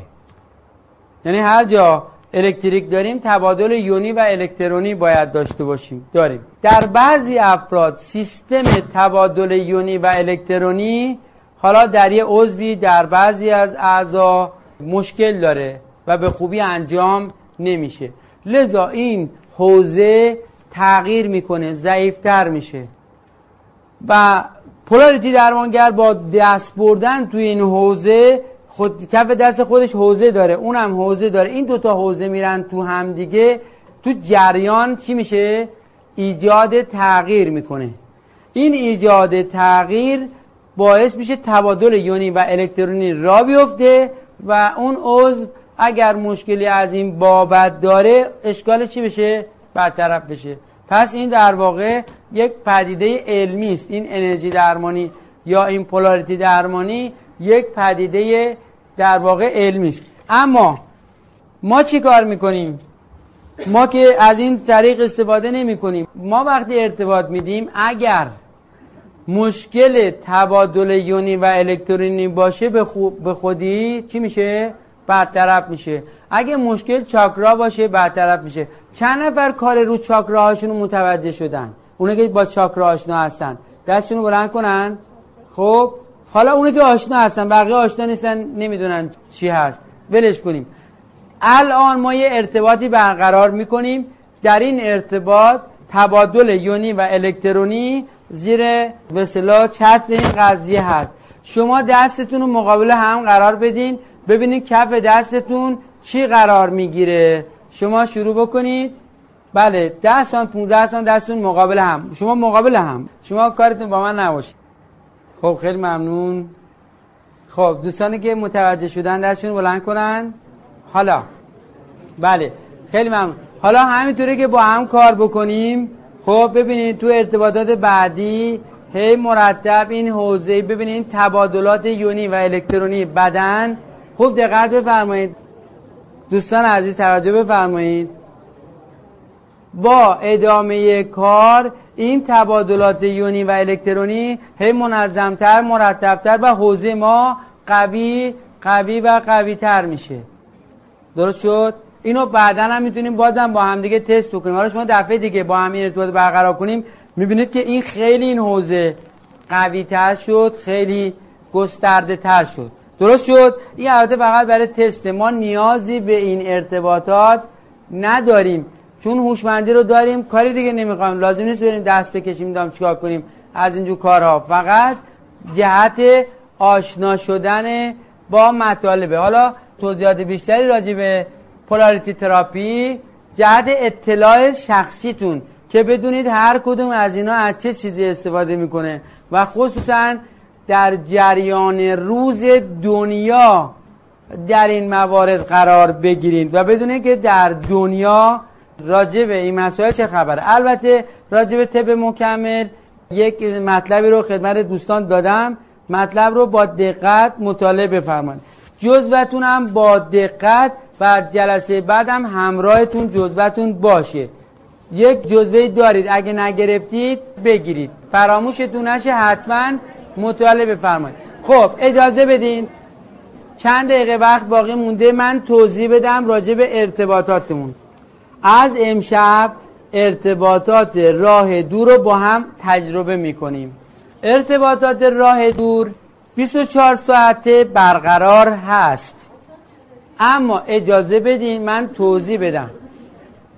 یعنی هر جا الکتریک داریم تبادل یونی و الکترونی باید داشته باشیم. داریم. در بعضی افراد سیستم تبادل یونی و الکترونی حالا در یه عضوی در بعضی از اعضا مشکل داره و به خوبی انجام نمیشه. لذا این حوزه تغییر می‌کنه ضعیفتر میشه. و پولاریتی درمانگر با دست بردن توی این حوزه خود کف دست خودش حوزه داره اونم حوزه داره. این دوتا حوزه میرن تو هم دیگه تو جریان چی میشه؟ ایجاد تغییر می‌کنه. این ایجاد تغییر باعث میشه تبادل یونی و الکترونی را بیفته و اون عضو اگر مشکلی از این بابت داره اشکال چی بشه برطرف بشه. پس این در واقع یک پدیده علمی است. این انرژی درمانی یا این پولاریتی درمانی یک پدیده در واقع علمی است. اما ما چی کار می‌کنیم؟ ما که از این طریق استفاده نمی کنیم ما وقتی ارتباط میدیم اگر مشکل تبادل یونی و الکترونی باشه به, به خودی چی میشه؟ برطرف میشه. اگه مشکل چاکرا باشه برطرف میشه. چند نفر کار رو چاکراهاشون متوجه شدن؟ اونه که با چاکرا آشنا هستن. دستشون رو بلند کنن. خب؟ حالا اونه که آشنا هستن بقیه آشنا نیستن نمی‌دونن چی هست. ولش کنیم. الان ما یه ارتباطی برقرار می‌کنیم. در این ارتباط تبادل یونی و الکترونی زیر وسلا چتر این قضیه هست. شما دستتون رو مقابل هم قرار بدین. ببینید کف دستتون چی قرار می‌گیره. شما شروع بکنید. بله ده سان 15 سان دستتون مقابل هم. شما مقابل هم. شما کارتون با من نباشه. خب خیلی ممنون. خب دوستانی که متوجه شدن دستشون بلند کنن. حالا. بله خیلی ممنون. حالا همینطوری که با هم کار بکنیم. خب ببینید تو ارتباطات بعدی هی مرتب این حوزه ببینید تبادلات یونی و الکترونی بدن خوب دقت بفرمایید. دوستان عزیز توجه بفرمایید. با ادامه کار این تبادلات یونی و الکترونی هی منظمتر مرتبتر و حوزه ما قوی قوی و قوی تر میشه. درست شد؟ اینو بعدا هم می‌تونیم بازم با هم دیگه تست بکنیم. حالا شما دفعه دیگه با همین ارتباط برقرار کنیم می‌بینید که این خیلی این حوزه قوی تر شد خیلی گسترده تر شد. درست شد؟ این البته فقط برای تست ما نیازی به این ارتباطات نداریم. چون هوشمندی رو داریم کاری دیگه نمی‌خوایم. لازم نیست بریم دست بکشیم دام چیکار کنیم. از اینجور کارها. فقط جهت آشنا شدن با مطالبه. حالا توضیحات بیشتری راجع به پولاریتی تراپی جهت اطلاع شخصیتون. که بدونید هر کدوم از اینا از چه چیزی استفاده می‌کنه. و خصوصا در جریان روز دنیا در این موارد قرار بگیرید و بدونید که در دنیا راجع به این مسائل چه خبره البته راجع به طب مکمل یک مطلبی رو خدمت دوستان دادم. مطلب رو با دقت مطالعه بفرمایید. جزوتون هم با دقت و جلسه بعدم همراهتون جزوتون باشه. یک جزوه دارید. اگه نگرفتید بگیرید. فراموشتون نشه حتما مطالعه بفرمایید. خب اجازه بدین. چند دقیقه وقت باقی مونده من توضیح بدم راجع به ارتباطاتمون. از امشب ارتباطات راه دور رو با هم تجربه می‌کنیم. ارتباطات راه دور 24 ساعته برقرار هست. اما اجازه بدین من توضیح بدم.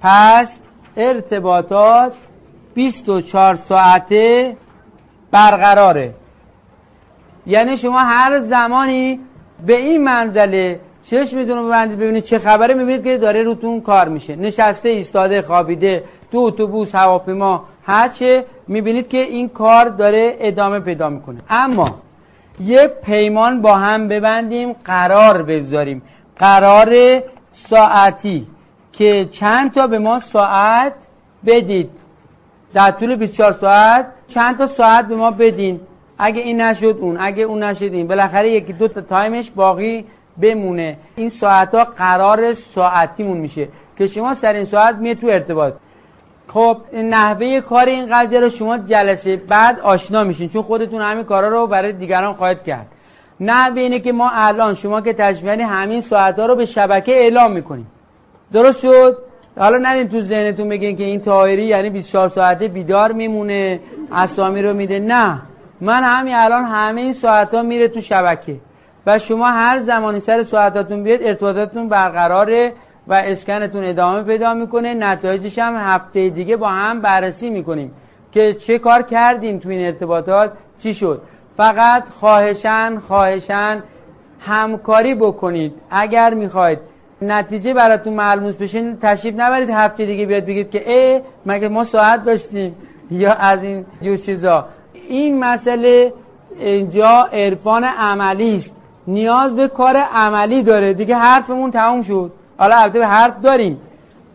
پس ارتباطات 24 ساعته برقراره. یعنی شما هر زمانی به این منزله چشمتون رو ببندید ببینید چه خبره می‌بینید که داره روتون کار میشه. نشسته ایستاده خوابیده تو اتوبوس هواپیما هرچه می‌بینید که این کار داره ادامه پیدا می‌کنه. اما یه پیمان با هم ببندیم قرار بذاریم. قرار ساعتی که چند تا به ما ساعت بدید. در طول 24 ساعت چند تا ساعت به ما بدین. اگه این نشد اون اگه اون نشد این. بالاخره یکی دو تا تایمش باقی بمونه. این ساعت ها قرار ساعتیمون میشه که شما سر این ساعت میه تو ارتباط. خب نحوه کار این قضیه رو شما جلسه بعد آشنا میشین چون خودتون همین کارا رو برای دیگران خواهد کرد. نحوه اینه که ما الان شما که تشمیعنی همین ساعت ها رو به شبکه اعلام می‌کنیم درست شد؟ حالا ندین تو ذهنتون بگین که این تایری یعنی 24 ساعته بیدار میمونه اسامی رو میده. نه. من همین الان همه این ساعت ها میره تو شبکه و شما هر زمانی سر ساعتاتون بیاد ارتباطاتون برقراره و اسکنتون ادامه پیدا می‌کنه. نتایجش هم هفته دیگه با هم بررسی می‌کنیم که چه کار کردیم تو این ارتباطات چی شد. فقط خواهشن خواهشن همکاری بکنید. اگر می‌خواید نتیجه براتون معلوم بشه تشریف نبرید هفته دیگه بیاد بگید که ای مگه ما ساعت داشتیم یا از این جو چیزا. این مسئله اینجا عرفان عملی است. نیاز به کار عملی داره. دیگه حرفمون تموم شد. حالا البته به حرف داریم.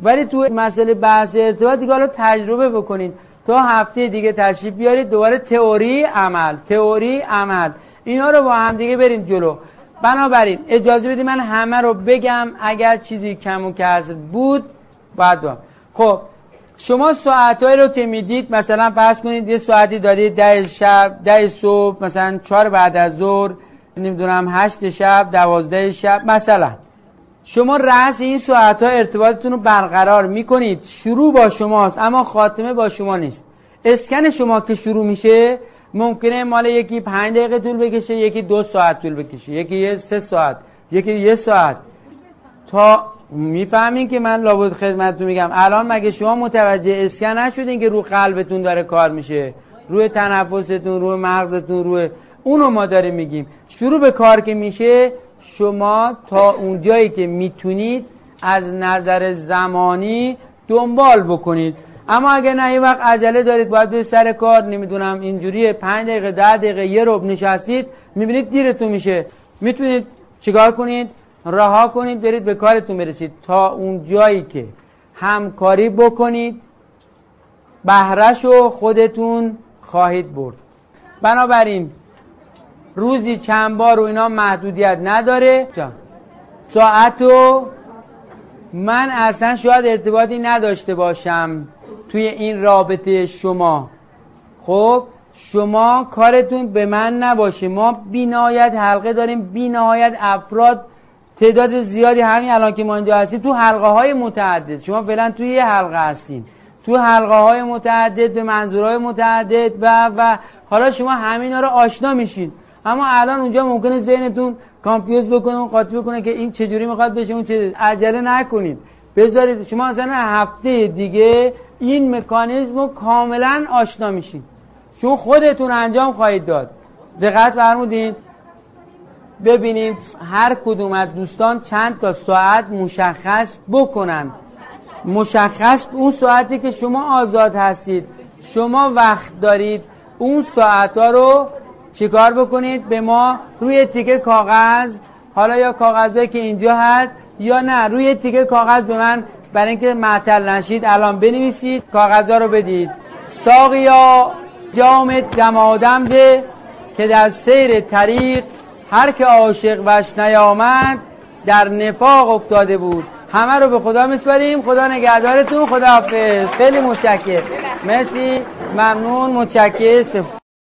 ولی تو مسئله بحث ارتباط دیگه حالا تجربه بکنید تا هفته دیگه تشریف بیارید دوباره تئوری عمل تئوری عمل. اینا رو با هم دیگه بریم جلو. بنابراین اجازه بدید من همه رو بگم. اگر چیزی کم و کسر بود باید با. خب شما ساعتهایی رو که می‌دید مثلا فرض کنید یه ساعتی دارید ده شب ده صبح مثلا چهار بعد از ظهر نمی‌دونم هشت شب دوازده شب مثلا. شما رأس این ساعت ها ارتباطتون رو برقرار می‌کنید. شروع با شماست اما خاتمه با شما نیست. اسکن شما که شروع میشه ممکنه مال یکی پنج دقیقه طول بکشه یکی دو ساعت طول بکشه یکی یه سه ساعت یکی یه ساعت. تا می‌فهمین که من لابد خدمتتون میگم. الان مگه شما متوجه اسکن نشدین که رو قلبتون داره کار میشه؟ روی تنفستون روی مغزتون روی اونو ما داریم میگیم. شروع به کار که میشه شما تا اونجایی که می‌تونید از نظر زمانی دنبال بکنید. اما اگه نه این وقت عجله دارید باید به سر کار نمی‌دونم اینجوری پنج دقیقه ده دقیقه یه رب نشستید می‌بینید دیرتون میشه. می‌تونید چیکار کنید؟ رها کنید برید به کارتون برسید. تا اون جایی که همکاری بکنید بهرش و خودتون خواهید برد. بنابراین روزی چند بار و اینا محدودیت نداره. ساعت و من اصلا شاید ارتباطی نداشته باشم توی این رابطه شما. خب شما کارتون به من نباشه. ما بینهایت حلقه داریم بینهایت افراد تعداد زیادی همین الان که ما اینجا هستیم تو حلقه های متعدد. شما فعلا توی یه حلقه هستین. تو حلقه های متعدد به منظورهای متعدد و و حالا شما همینا رو آشنا میشین. اما الان اونجا ممکنه ذهنتون کامپیوز بکنه و قاطی بکنه که این چجوری می‌خواد بشه اون چه عجله نکنید. بذارید شما مثلا هفته دیگه این مکانیزم رو کاملا آشنا میشین. چون خودتون انجام خواهید داد. دقت فرمودین؟ ببینید هر کدوم از دوستان چند تا ساعت مشخص بکنن. مشخص اون ساعتی که شما آزاد هستید. شما وقت دارید. اون ساعت ها رو چیکار بکنید؟ به ما روی تیکه کاغذ حالا یا کاغذهایی که اینجا هست یا نه روی تیکه کاغذ به من برای اینکه معطل نشید الان بنویسید کاغذها رو بدید. ساقیا جام دم آدم ده که در سیر طریق هر که عاشق وش نیامد در نفاق افتاده بود. همه رو به خدا میسپاریم. خدا نگهدارتون. خدا حافظ خیلی متشکر مرسی. ممنون. متشکر